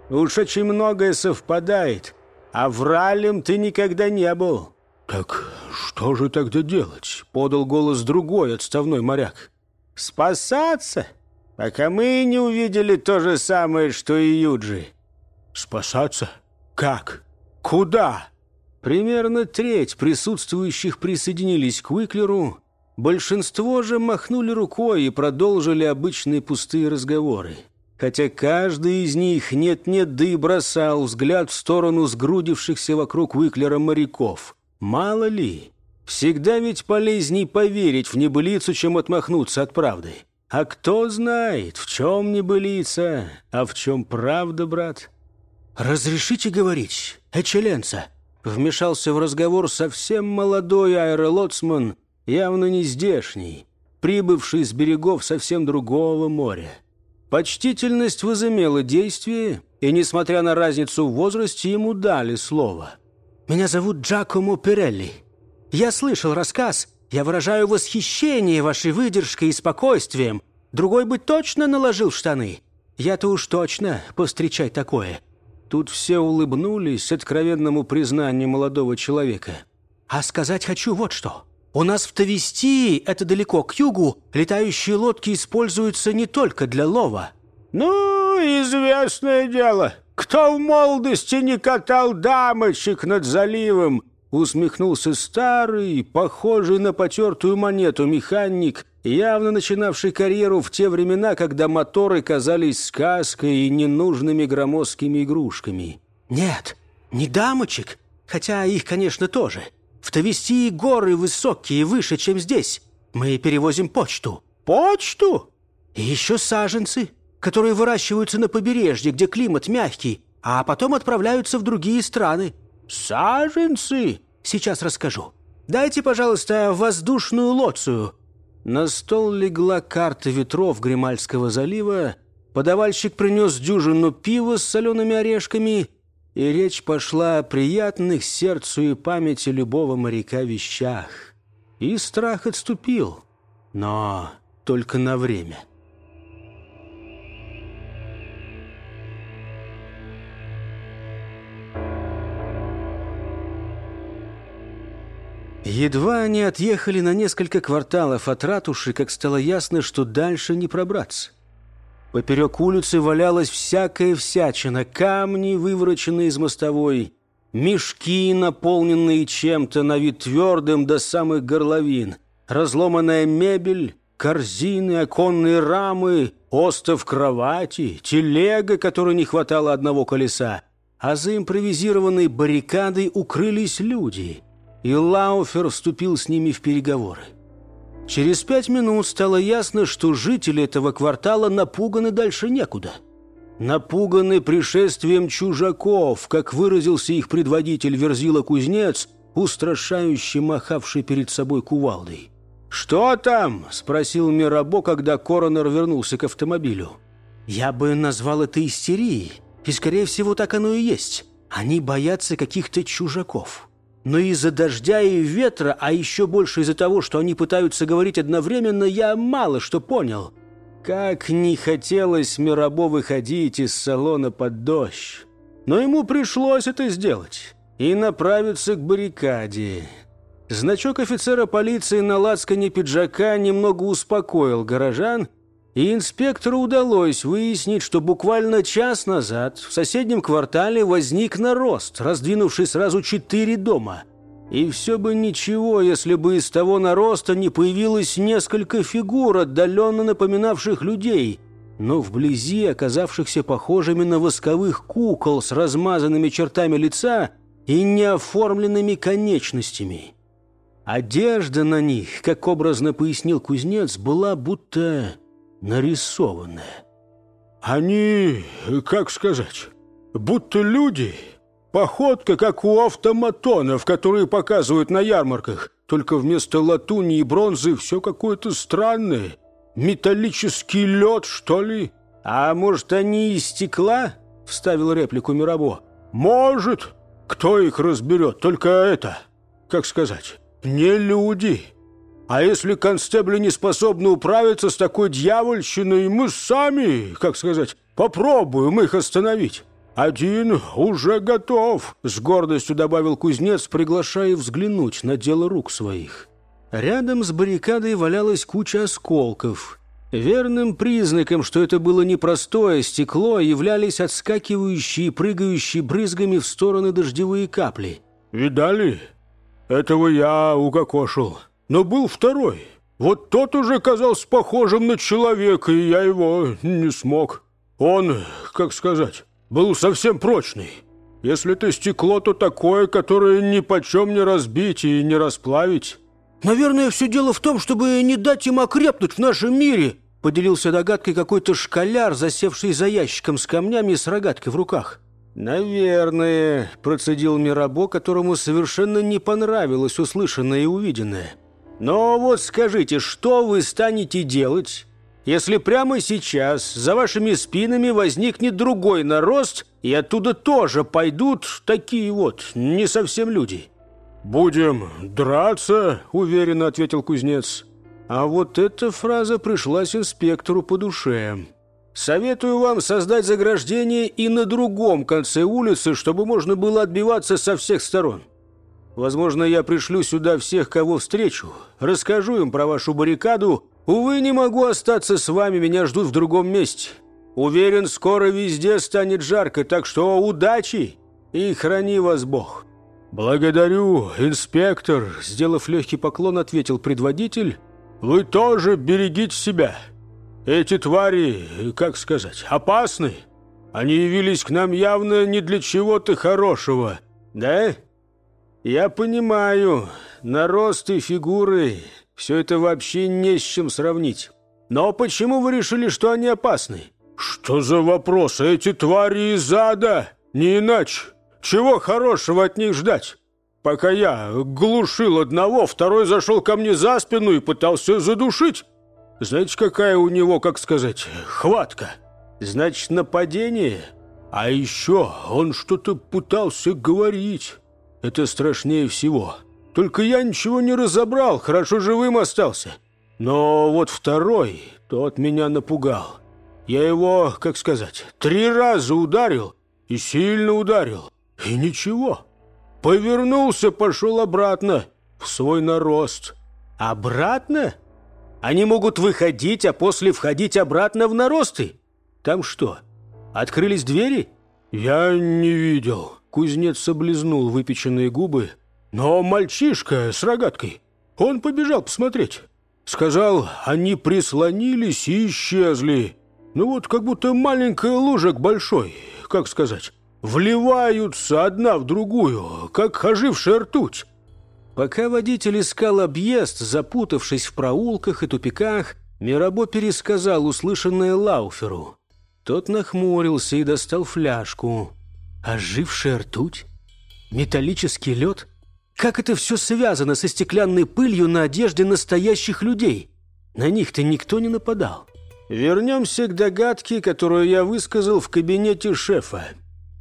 S1: Уж очень многое совпадает. А вралем ты никогда не был. «Так что же тогда делать?» — подал голос другой отставной моряк. «Спасаться, пока мы не увидели то же самое, что и Юджи». «Спасаться? Как? Куда?» Примерно треть присутствующих присоединились к Уиклеру, Большинство же махнули рукой и продолжили обычные пустые разговоры. Хотя каждый из них нет-нет, да и бросал взгляд в сторону сгрудившихся вокруг Уиклера моряков. Мало ли, всегда ведь полезней поверить в небылицу, чем отмахнуться от правды.
S9: А кто знает, в чем небылица, а в чем правда, брат?
S1: «Разрешите говорить, Эчеленца?» Вмешался в разговор совсем молодой аэролоцман, явно не здешний, прибывший с берегов совсем другого моря. Почтительность возымела действие, и, несмотря на разницу в возрасте, ему дали слово. «Меня зовут Джакомо Пирелли. Я слышал рассказ, я выражаю восхищение вашей выдержкой и спокойствием. Другой бы точно наложил штаны. Я-то уж точно повстречать такое».
S9: Тут все улыбнулись откровенному признанию молодого человека.
S1: «А сказать хочу вот что. У нас в Тавести, это далеко к югу, летающие лодки используются не только для лова».
S10: «Ну, известное дело. Кто в молодости не катал дамочек над заливом?» Усмехнулся старый, похожий на потертую монету механик, явно начинавший карьеру в те времена, когда моторы казались сказкой и ненужными громоздкими игрушками.
S1: «Нет, не дамочек, хотя их, конечно, тоже. В Тавести горы высокие, выше, чем здесь. Мы перевозим почту».
S10: «Почту?»
S1: «И еще саженцы, которые выращиваются на побережье, где климат мягкий, а потом отправляются в другие страны».
S10: «Саженцы?»
S1: «Сейчас расскажу. Дайте, пожалуйста, воздушную лоцию».
S9: На стол легла карта ветров Гримальского залива, подавальщик принес дюжину пива с солеными орешками, и речь пошла о приятных сердцу и памяти любого моряка вещах. И страх отступил, но только на время. Едва они отъехали на несколько кварталов от ратуши, как стало ясно, что дальше не пробраться. Поперек улицы валялась всякая всячина, камни, вывороченные из мостовой, мешки, наполненные чем-то на вид твердым до самых горловин, разломанная мебель, корзины, оконные рамы, остов кровати, телега, которой не хватало одного колеса, а за импровизированной баррикадой укрылись люди — и Лауфер вступил с ними в переговоры. Через пять минут стало ясно, что жители этого квартала напуганы дальше некуда. Напуганы пришествием чужаков, как выразился их предводитель Верзила-кузнец, устрашающе махавший перед собой кувалдой. «Что там?» – спросил Мирабо, когда коронер вернулся к автомобилю.
S1: «Я бы назвал это истерией, и, скорее всего, так оно и есть. Они боятся каких-то чужаков» но из-за дождя и ветра, а еще больше из-за того, что они пытаются говорить одновременно, я мало что понял. Как не хотелось Мирабо выходить из салона под дождь. Но ему пришлось это сделать и направиться к баррикаде. Значок офицера полиции на лацкане пиджака немного успокоил горожан, и инспектору удалось выяснить, что буквально час назад в соседнем квартале возник нарост, раздвинувший сразу четыре дома. И все бы ничего, если бы из того нароста не появилось несколько фигур, отдаленно напоминавших людей, но вблизи оказавшихся похожими на восковых кукол с размазанными чертами лица и неоформленными конечностями. Одежда на них, как образно пояснил кузнец, была будто нарисованное.
S10: Они, как сказать, будто люди. Походка, как у автоматонов, которые показывают на ярмарках. Только вместо латуни и бронзы все какое-то странное. Металлический лед, что ли?
S1: А может, они из стекла? Вставил реплику Мирабо.
S10: Может. Кто их разберет? Только это, как сказать, не люди. А если констебли не способны управиться с такой дьявольщиной, мы сами, как сказать, попробуем их остановить. Один уже готов, с гордостью добавил кузнец, приглашая взглянуть на дело рук своих.
S9: Рядом с баррикадой валялась куча осколков. Верным признаком, что это было непростое стекло, являлись отскакивающие и прыгающие брызгами в стороны дождевые капли.
S10: «Видали? Этого я укокошил но был второй. Вот тот уже казался похожим на человека, и я его не смог. Он, как сказать, был совсем прочный. Если это стекло, то такое, которое ни почем не разбить и не расплавить.
S1: Наверное, все дело в том, чтобы не дать им окрепнуть в нашем мире, поделился догадкой какой-то школяр, засевший за ящиком с камнями с рогаткой в руках. «Наверное», — процедил Мирабо, которому совершенно не понравилось услышанное и увиденное. «Но вот скажите, что вы станете делать, если прямо сейчас за вашими спинами возникнет другой нарост, и оттуда тоже пойдут такие вот не совсем люди?»
S11: «Будем драться», — уверенно ответил кузнец.
S1: А вот эта фраза пришлась инспектору по душе. Советую вам создать заграждение и на другом конце улицы, чтобы можно было отбиваться со всех сторон. Возможно, я пришлю сюда всех, кого встречу, расскажу им про вашу баррикаду. Увы, не могу остаться с вами, меня ждут в другом месте. Уверен, скоро везде станет жарко, так что удачи и храни вас Бог».
S11: «Благодарю, инспектор», — сделав легкий поклон, ответил предводитель. «Вы тоже берегите себя». Эти твари, как сказать, опасны. Они явились к нам явно не для чего-то хорошего.
S1: Да? Я понимаю. На рост и фигуры все это вообще не с чем сравнить. Но почему вы решили, что они опасны?
S11: Что за вопрос? Эти твари из ада? Не иначе. Чего хорошего от них ждать? Пока я глушил одного, второй зашел ко мне за спину и пытался задушить. Знаете, какая у него, как сказать, хватка? Значит, нападение? А еще он что-то пытался говорить. Это страшнее всего. Только я ничего не разобрал, хорошо живым остался. Но вот второй, тот меня напугал. Я его, как сказать, три раза ударил и сильно ударил. И ничего. Повернулся, пошел обратно в свой нарост.
S1: Обратно? Они могут выходить, а после входить обратно в наросты. Там что, открылись двери?
S11: Я не видел. Кузнец облизнул выпеченные губы. Но мальчишка с рогаткой, он побежал посмотреть. Сказал, они прислонились и исчезли. Ну вот как будто маленькая лужа большой, как сказать, вливаются одна в другую, как ожившая ртуть.
S1: Пока водитель искал объезд, запутавшись в проулках и тупиках, Мирабо пересказал услышанное Лауферу. Тот нахмурился и достал фляжку. Ожившая ртуть? Металлический лед? Как это все связано со стеклянной пылью на одежде настоящих людей? На них-то никто не нападал. Вернемся к догадке, которую я высказал в кабинете шефа.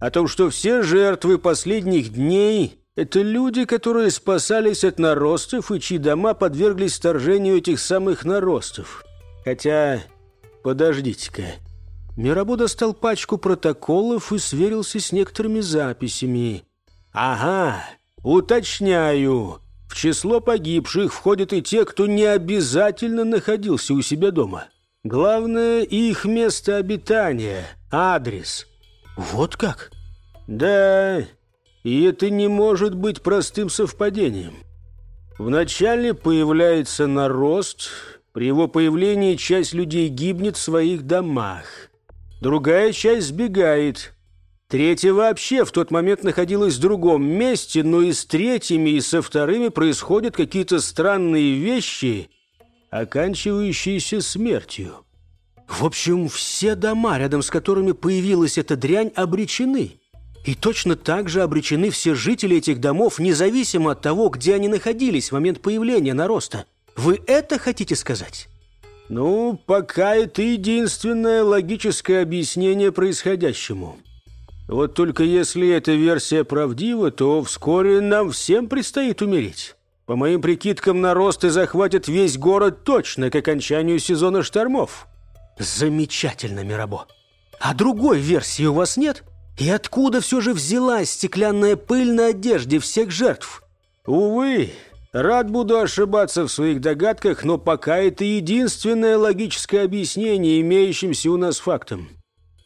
S1: О том, что все жертвы последних дней это люди, которые спасались от наростов и чьи дома подверглись вторжению этих самых наростов. Хотя, подождите-ка. Мирабо достал пачку протоколов и сверился с некоторыми записями. «Ага, уточняю. В число погибших входят и те, кто не обязательно находился у себя дома. Главное, их место обитания, адрес». «Вот как?» «Да, и это не может быть простым совпадением. Вначале появляется нарост, при его появлении часть людей гибнет в своих домах. Другая часть сбегает. Третья вообще в тот момент находилась в другом месте, но и с третьими, и со вторыми происходят какие-то странные вещи, оканчивающиеся смертью. В общем, все дома, рядом с которыми появилась эта дрянь, обречены. И точно так же обречены все жители этих домов, независимо от того, где они находились в момент появления нароста. Вы это хотите сказать? Ну, пока это единственное логическое объяснение происходящему. Вот только если эта версия правдива, то вскоре нам всем предстоит умереть. По моим прикидкам, наросты захватят весь город точно к окончанию сезона штормов. Замечательно, Мирабо. А другой версии у вас нет? — и откуда все же взялась стеклянная пыль на одежде всех жертв? Увы, рад буду ошибаться в своих догадках, но пока это единственное логическое объяснение имеющимся у нас фактом.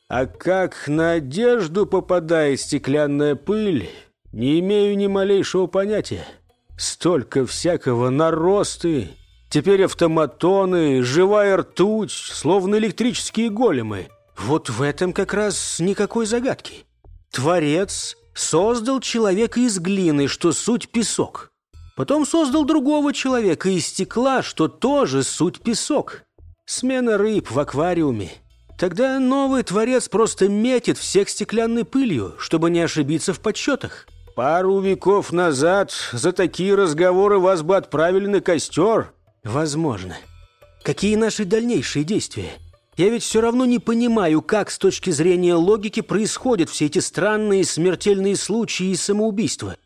S1: А как на одежду попадает стеклянная пыль, не имею ни малейшего понятия. Столько всякого наросты, теперь автоматоны, живая ртуть, словно электрические големы – вот в этом как раз никакой загадки. Творец создал человека из глины, что суть песок. Потом создал другого человека из стекла, что тоже суть песок. Смена рыб в аквариуме. Тогда новый творец просто метит всех стеклянной пылью, чтобы не ошибиться в подсчетах.
S12: Пару веков назад за такие разговоры вас бы отправили на костер.
S1: Возможно. Какие наши дальнейшие действия? Я ведь все равно не понимаю, как с точки зрения логики происходят все эти странные смертельные случаи и самоубийства.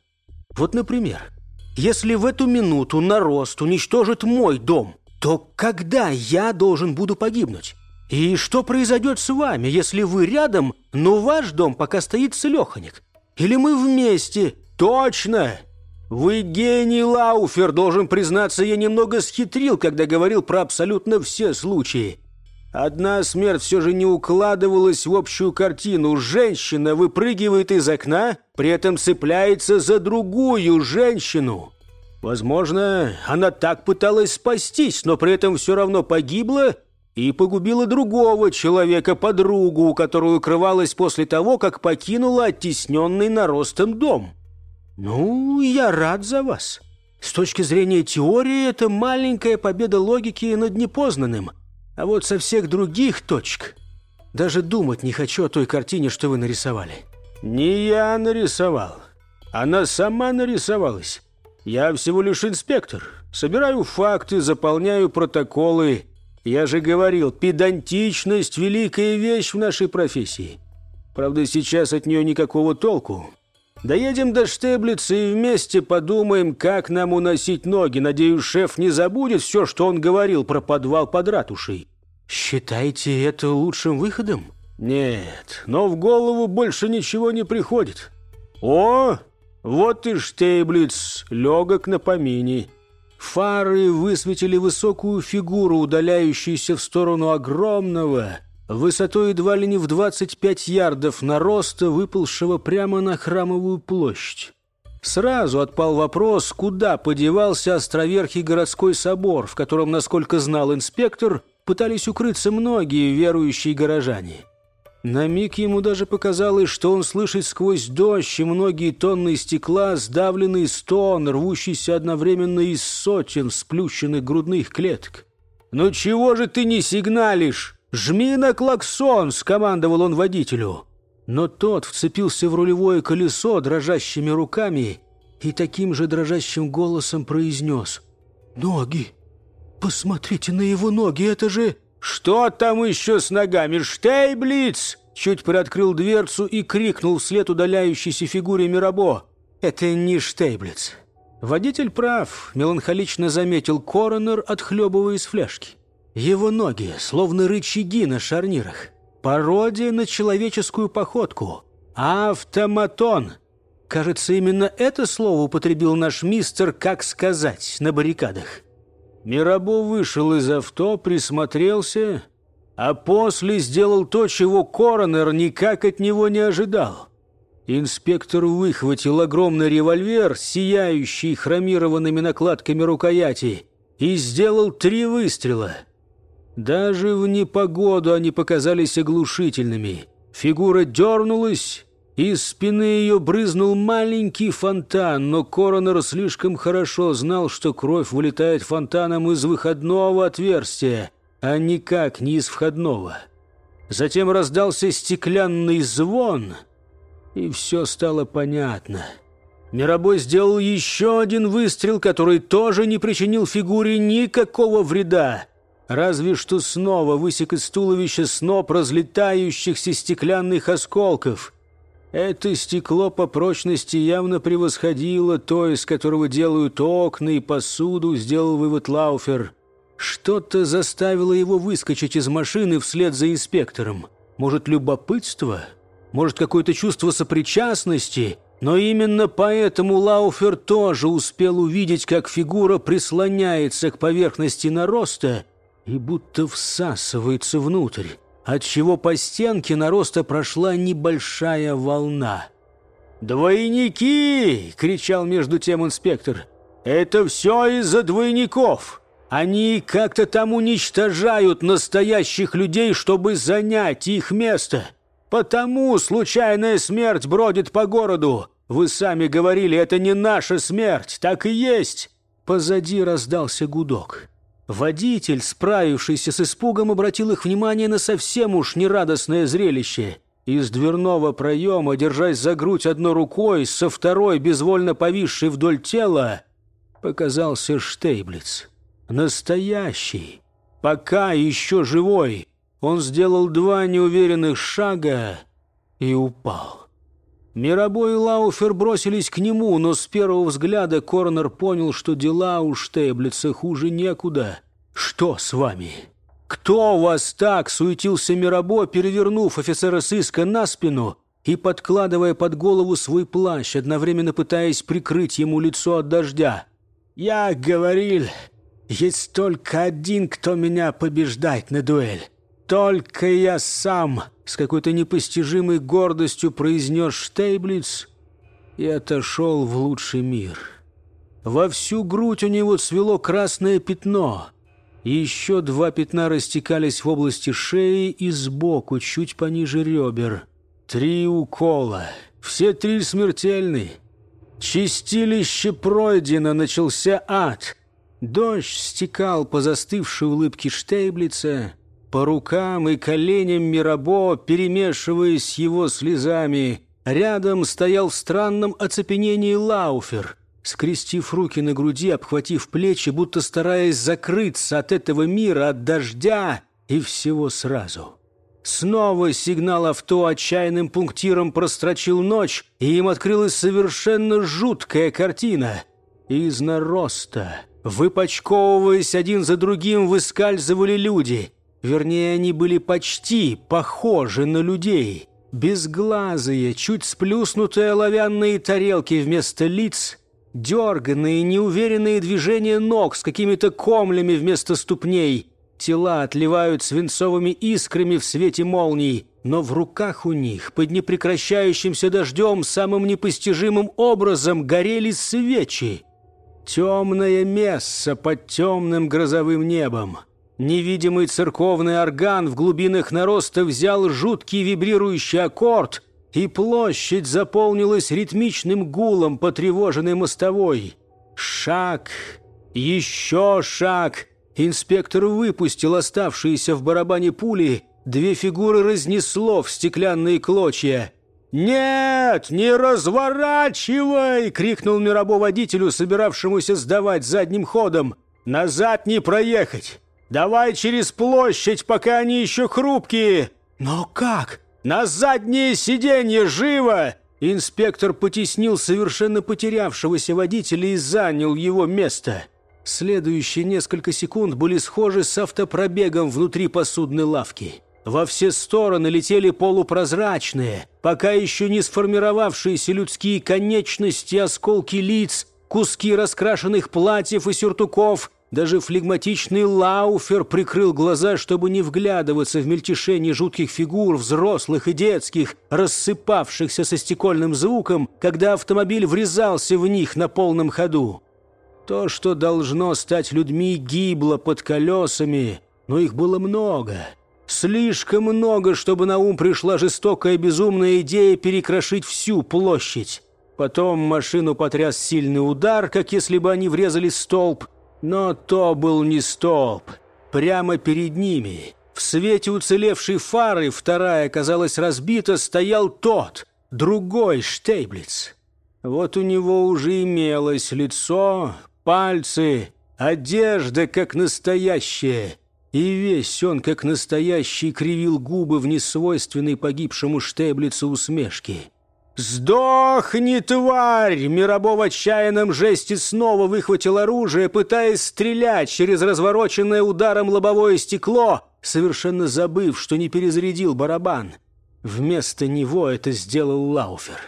S1: Вот, например, если в эту минуту нарост уничтожит мой дом, то когда я должен буду погибнуть? И что произойдет с вами, если вы рядом, но ваш дом пока стоит целеханик? Или мы вместе? Точно! Вы гений, Лауфер, должен признаться, я немного схитрил, когда говорил про абсолютно все случаи. Одна смерть все же не укладывалась в общую картину. Женщина выпрыгивает из окна, при этом цепляется за другую женщину. Возможно, она так пыталась спастись, но при этом все равно погибла и погубила другого человека, подругу, которую укрывалась после того, как покинула оттесненный наростом дом. Ну, я рад за вас. С точки зрения теории, это маленькая победа логики над непознанным. А вот со всех других точек даже думать не хочу о той картине, что вы нарисовали.
S12: Не я нарисовал. Она сама нарисовалась. Я всего лишь инспектор. Собираю факты, заполняю протоколы, я же говорил, педантичность – великая вещь в нашей профессии. Правда, сейчас от нее никакого толку. Доедем до Штеблица и вместе подумаем, как нам уносить ноги. Надеюсь, шеф не забудет все, что он говорил про подвал под ратушей.
S1: Считаете это лучшим выходом?
S12: Нет, но в голову больше ничего не приходит. О, вот и Штейблиц, легок на помине.
S1: Фары высветили высокую фигуру, удаляющуюся в сторону огромного, высотой едва ли не в 25 ярдов нароста, выползшего прямо на храмовую площадь. Сразу отпал вопрос, куда подевался островерхий городской собор, в котором, насколько знал инспектор, пытались укрыться многие верующие горожане. На миг ему даже показалось, что он слышит сквозь дождь и многие тонны стекла сдавленный стон, рвущийся одновременно из сотен сплющенных грудных клеток. «Ну чего же ты не сигналишь? Жми на клаксон!» — скомандовал он водителю. Но тот вцепился в рулевое колесо дрожащими руками и таким же дрожащим голосом произнес «Ноги! Посмотрите на его ноги, это же...» «Что там еще с ногами? Штейблиц!» Чуть приоткрыл дверцу и крикнул вслед удаляющейся фигуре Мирабо. «Это не Штейблиц». Водитель прав, меланхолично заметил коронер, отхлебывая из фляжки. Его ноги, словно рычаги на шарнирах. Пародия на человеческую походку. Автоматон. Кажется, именно это слово употребил наш мистер, как сказать, на баррикадах. Мирабо вышел из авто, присмотрелся, а после сделал то, чего коронер никак от него не ожидал. Инспектор выхватил огромный револьвер, сияющий хромированными накладками рукояти, и сделал три выстрела. Даже в непогоду они показались оглушительными. Фигура дернулась, из спины ее брызнул маленький фонтан, но коронер слишком хорошо знал, что кровь вылетает фонтаном из выходного отверстия, а никак не из входного. Затем раздался стеклянный звон, и все стало понятно. Мирабой сделал еще один выстрел, который тоже не причинил фигуре никакого вреда, разве что снова высек из туловища сноп разлетающихся стеклянных осколков — это стекло по прочности явно превосходило то, из которого делают окна и посуду, сделал вывод Лауфер. Что-то заставило его выскочить из машины вслед за инспектором. Может, любопытство? Может, какое-то чувство сопричастности? Но именно поэтому Лауфер тоже успел увидеть, как фигура прислоняется к поверхности нароста и будто всасывается внутрь отчего по стенке нароста прошла небольшая волна. «Двойники!» — кричал между тем инспектор. «Это все из-за двойников! Они как-то там уничтожают настоящих людей, чтобы занять их место. Потому случайная смерть бродит по городу. Вы сами говорили, это не наша смерть, так и есть!» Позади раздался гудок. Водитель, справившийся с испугом, обратил их внимание на совсем уж нерадостное зрелище. Из дверного проема, держась за грудь одной рукой, со второй, безвольно повисшей вдоль тела, показался Штейблиц. Настоящий, пока еще живой. Он сделал два неуверенных шага и упал. Мирабой и Лауфер бросились к нему, но с первого взгляда Корнер понял, что дела у Штейблица хуже некуда. «Что с вами? Кто вас так?» — суетился Мирабо, перевернув офицера сыска на спину и подкладывая под голову свой плащ, одновременно пытаясь прикрыть ему лицо от дождя. «Я говорил, есть только один, кто меня побеждает на дуэль. Только я сам!» С какой-то непостижимой гордостью произнес Штейблиц и отошел в лучший мир. Во всю грудь у него цвело красное пятно. Еще два пятна растекались в области шеи и сбоку, чуть пониже ребер. Три укола. Все три смертельны. Чистилище пройдено, начался ад. Дождь стекал по застывшей улыбке Штейблица, по рукам и коленям Мирабо, перемешиваясь с его слезами. Рядом стоял в странном оцепенении Лауфер, скрестив руки на груди, обхватив плечи, будто стараясь закрыться от этого мира, от дождя и всего сразу. Снова сигнал авто отчаянным пунктиром прострочил ночь, и им открылась совершенно жуткая картина. Из нароста, выпачковываясь один за другим, выскальзывали люди — Вернее, они были почти похожи на людей. Безглазые, чуть сплюснутые оловянные тарелки вместо лиц, дерганные, неуверенные движения ног с какими-то комлями вместо ступней. Тела отливают свинцовыми искрами в свете молний, но в руках у них под непрекращающимся дождем самым непостижимым образом горели свечи. Темное место под темным грозовым небом. Невидимый церковный орган в глубинах нароста взял жуткий вибрирующий аккорд, и площадь заполнилась ритмичным гулом потревоженной мостовой. Шаг, еще шаг. Инспектор выпустил оставшиеся в барабане пули. Две фигуры разнесло в стеклянные клочья. «Нет, не разворачивай!» — крикнул Мирабо водителю, собиравшемуся сдавать задним ходом. «Назад не проехать! Давай через площадь, пока они еще хрупкие!» «Но как? На заднее сиденье, живо!» Инспектор потеснил совершенно потерявшегося водителя и занял его место. Следующие несколько секунд были схожи с автопробегом внутри посудной лавки. Во все стороны летели полупрозрачные, пока еще не сформировавшиеся людские конечности, осколки лиц, куски раскрашенных платьев и сюртуков, даже флегматичный Лауфер прикрыл глаза, чтобы не вглядываться в мельтешение жутких фигур, взрослых и детских, рассыпавшихся со стекольным звуком, когда автомобиль врезался в них на полном ходу. То, что должно стать людьми, гибло под колесами, но их было много. Слишком много, чтобы на ум пришла жестокая безумная идея перекрошить всю площадь. Потом машину потряс сильный удар, как если бы они врезались в столб, но то был не столб. Прямо перед ними, в свете уцелевшей фары, вторая, казалось, разбита, стоял тот, другой Штейблиц. Вот у него уже имелось лицо, пальцы, одежда как настоящая. И весь он, как настоящий, кривил губы в несвойственной погибшему Штейблицу усмешке. «Сдохни, тварь!» Мирабо в отчаянном жесте снова выхватил оружие, пытаясь стрелять через развороченное ударом лобовое стекло, совершенно забыв, что не перезарядил барабан. Вместо него это сделал Лауфер.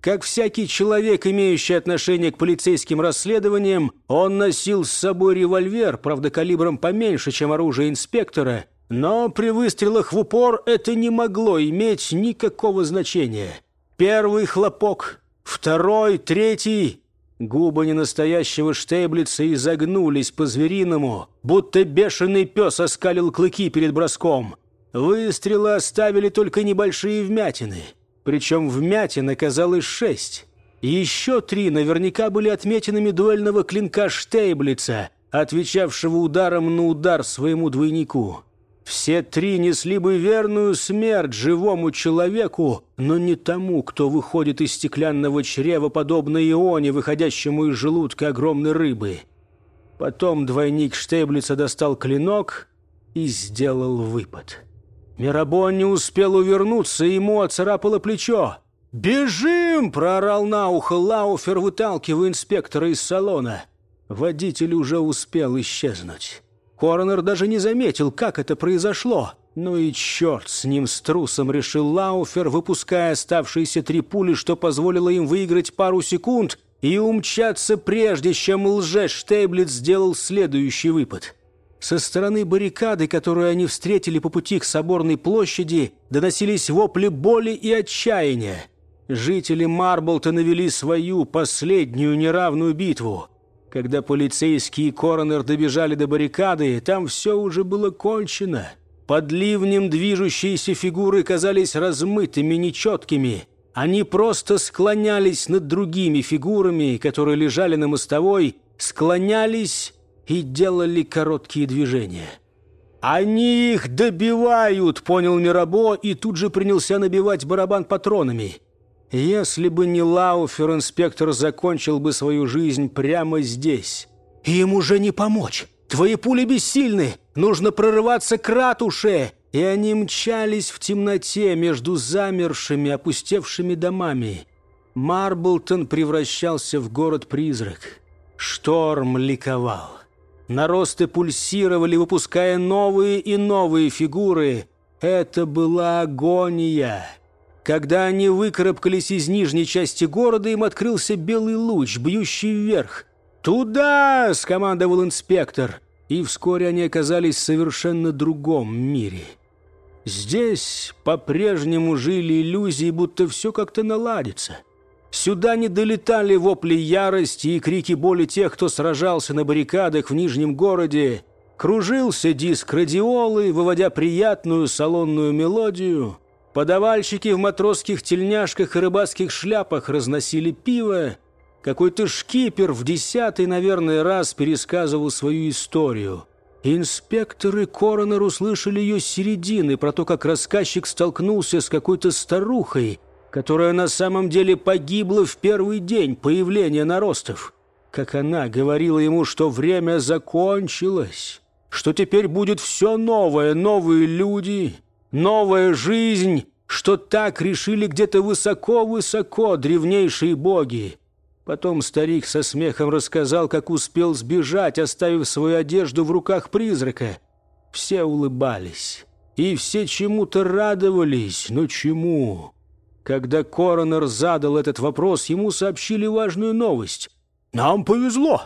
S1: Как всякий человек, имеющий отношение к полицейским расследованиям, он носил с собой револьвер, правда, калибром поменьше, чем оружие инспектора, но при выстрелах в упор это не могло иметь никакого значения. Первый хлопок, второй, третий. Губы ненастоящего штейблица изогнулись по-звериному, будто бешеный пес оскалил клыки перед броском. Выстрелы оставили только небольшие вмятины. Причем вмятин оказалось шесть. Еще три наверняка были отметинами дуэльного клинка Штейблица, отвечавшего ударом на удар своему двойнику. Все три несли бы верную смерть живому человеку, но не тому, кто выходит из стеклянного чрева, подобно ионе, выходящему из желудка огромной рыбы. Потом двойник Штейблица достал клинок и сделал выпад. Мирабон не успел увернуться, ему оцарапало плечо. «Бежим!» — проорал на ухо Лауфер, выталкивая инспектора из салона. Водитель уже успел исчезнуть. Коронер даже не заметил, как это произошло. Ну и черт с ним, с трусом, решил Лауфер, выпуская оставшиеся три пули, что позволило им выиграть пару секунд и умчаться прежде, чем лже-штейблет сделал следующий выпад. Со стороны баррикады, которую они встретили по пути к соборной площади, доносились вопли боли и отчаяния. Жители Марблта навели свою последнюю неравную битву. Когда полицейские и коронер добежали до баррикады, там все уже было кончено. Под ливнем движущиеся фигуры казались размытыми, нечеткими. Они просто склонялись над другими фигурами, которые лежали на мостовой, склонялись и делали короткие движения. «Они их добивают!» — понял Мирабо и тут же принялся набивать барабан патронами. Если бы не Лауфер, инспектор закончил бы свою жизнь прямо здесь. Им уже не помочь. Твои пули бессильны. Нужно прорываться к ратуше. И они мчались в темноте между замершими, опустевшими домами. Марблтон превращался в город-призрак. Шторм ликовал. Наросты пульсировали, выпуская новые и новые фигуры. Это была агония. Когда они выкарабкались из нижней части города, им открылся белый луч, бьющий вверх. «Туда!» — скомандовал инспектор. И вскоре они оказались в совершенно другом мире. Здесь по-прежнему жили иллюзии, будто все как-то наладится — Сюда не долетали вопли ярости и крики боли тех, кто сражался на баррикадах в Нижнем городе. Кружился диск радиолы, выводя приятную салонную мелодию. Подавальщики в матросских тельняшках и рыбацких шляпах разносили пиво. Какой-то шкипер в десятый, наверное, раз пересказывал свою историю. Инспекторы коронер услышали ее с середины, про то, как рассказчик столкнулся с какой-то старухой – которая на самом деле погибла в первый день появления наростов. Как она говорила ему, что время закончилось, что теперь будет все новое, новые люди, новая жизнь, что так решили где-то высоко-высоко древнейшие боги. Потом старик со смехом рассказал, как успел сбежать, оставив свою одежду в руках призрака. Все улыбались, и все чему-то радовались, но чему? Когда коронер задал этот вопрос, ему сообщили важную новость. «Нам повезло.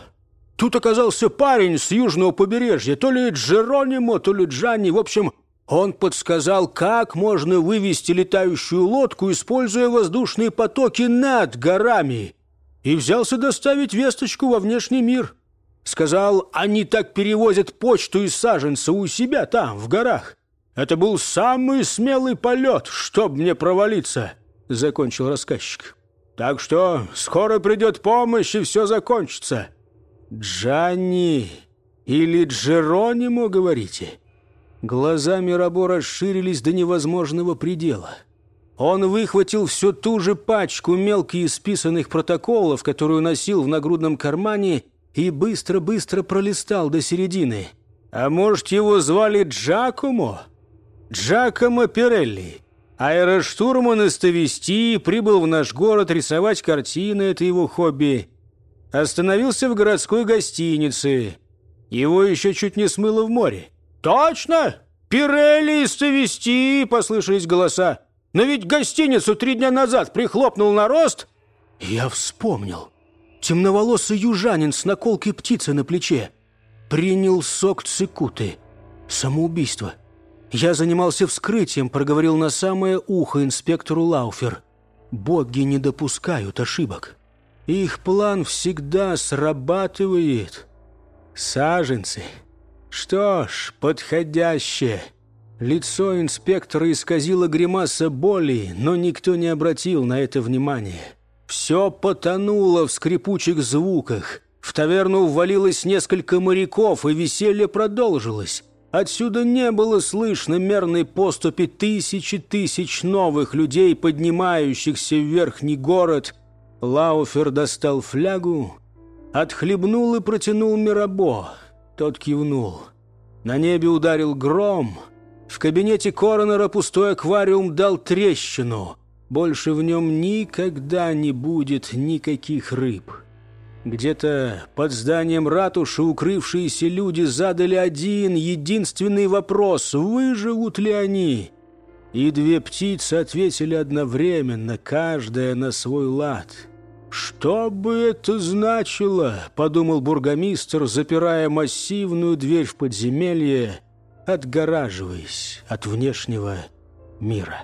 S1: Тут оказался парень с южного побережья, то ли Джеронимо, то ли Джанни. В общем, он подсказал, как можно вывести летающую лодку, используя воздушные потоки над горами, и взялся доставить весточку во внешний мир. Сказал, они так перевозят почту из саженца у себя там, в горах. Это был самый смелый полет, чтоб мне провалиться». — закончил рассказчик. «Так что скоро придет помощь, и все закончится». «Джанни или Джеронимо, говорите?» Глаза Мирабо расширились до невозможного предела. Он выхватил всю ту же пачку мелко исписанных протоколов, которую носил в нагрудном кармане, и быстро-быстро пролистал до середины. «А может, его звали Джакомо?» «Джакомо Пирелли». Аэроштурман из Тавести прибыл в наш город рисовать картины, это его хобби. Остановился в городской гостинице. Его еще чуть не смыло в море. «Точно! Пирелли из Тавести!» — послышались голоса. «Но ведь гостиницу три дня назад прихлопнул на рост!» Я вспомнил. Темноволосый южанин с наколкой птицы на плече. Принял сок цикуты. Самоубийство. «Я занимался вскрытием», — проговорил на самое ухо инспектору Лауфер. «Боги не допускают ошибок. Их план всегда срабатывает. Саженцы. Что ж, подходящее». Лицо инспектора исказило гримаса боли, но никто не обратил на это внимания. Все потонуло в скрипучих звуках, В таверну ввалилось несколько моряков, и веселье продолжилось. Отсюда не было слышно мерной поступи тысячи тысяч новых людей, поднимающихся в верхний город. Лауфер достал флягу, отхлебнул и протянул Мирабо. Тот кивнул. На небе ударил гром. В кабинете коронера пустой аквариум дал трещину. Больше в нем никогда не будет никаких рыб. Где-то под зданием ратуши укрывшиеся люди задали один единственный вопрос «Выживут ли они?» И две птицы ответили одновременно, каждая на свой лад. «Что бы это значило?» — подумал бургомистр, запирая массивную дверь в подземелье, отгораживаясь от внешнего мира.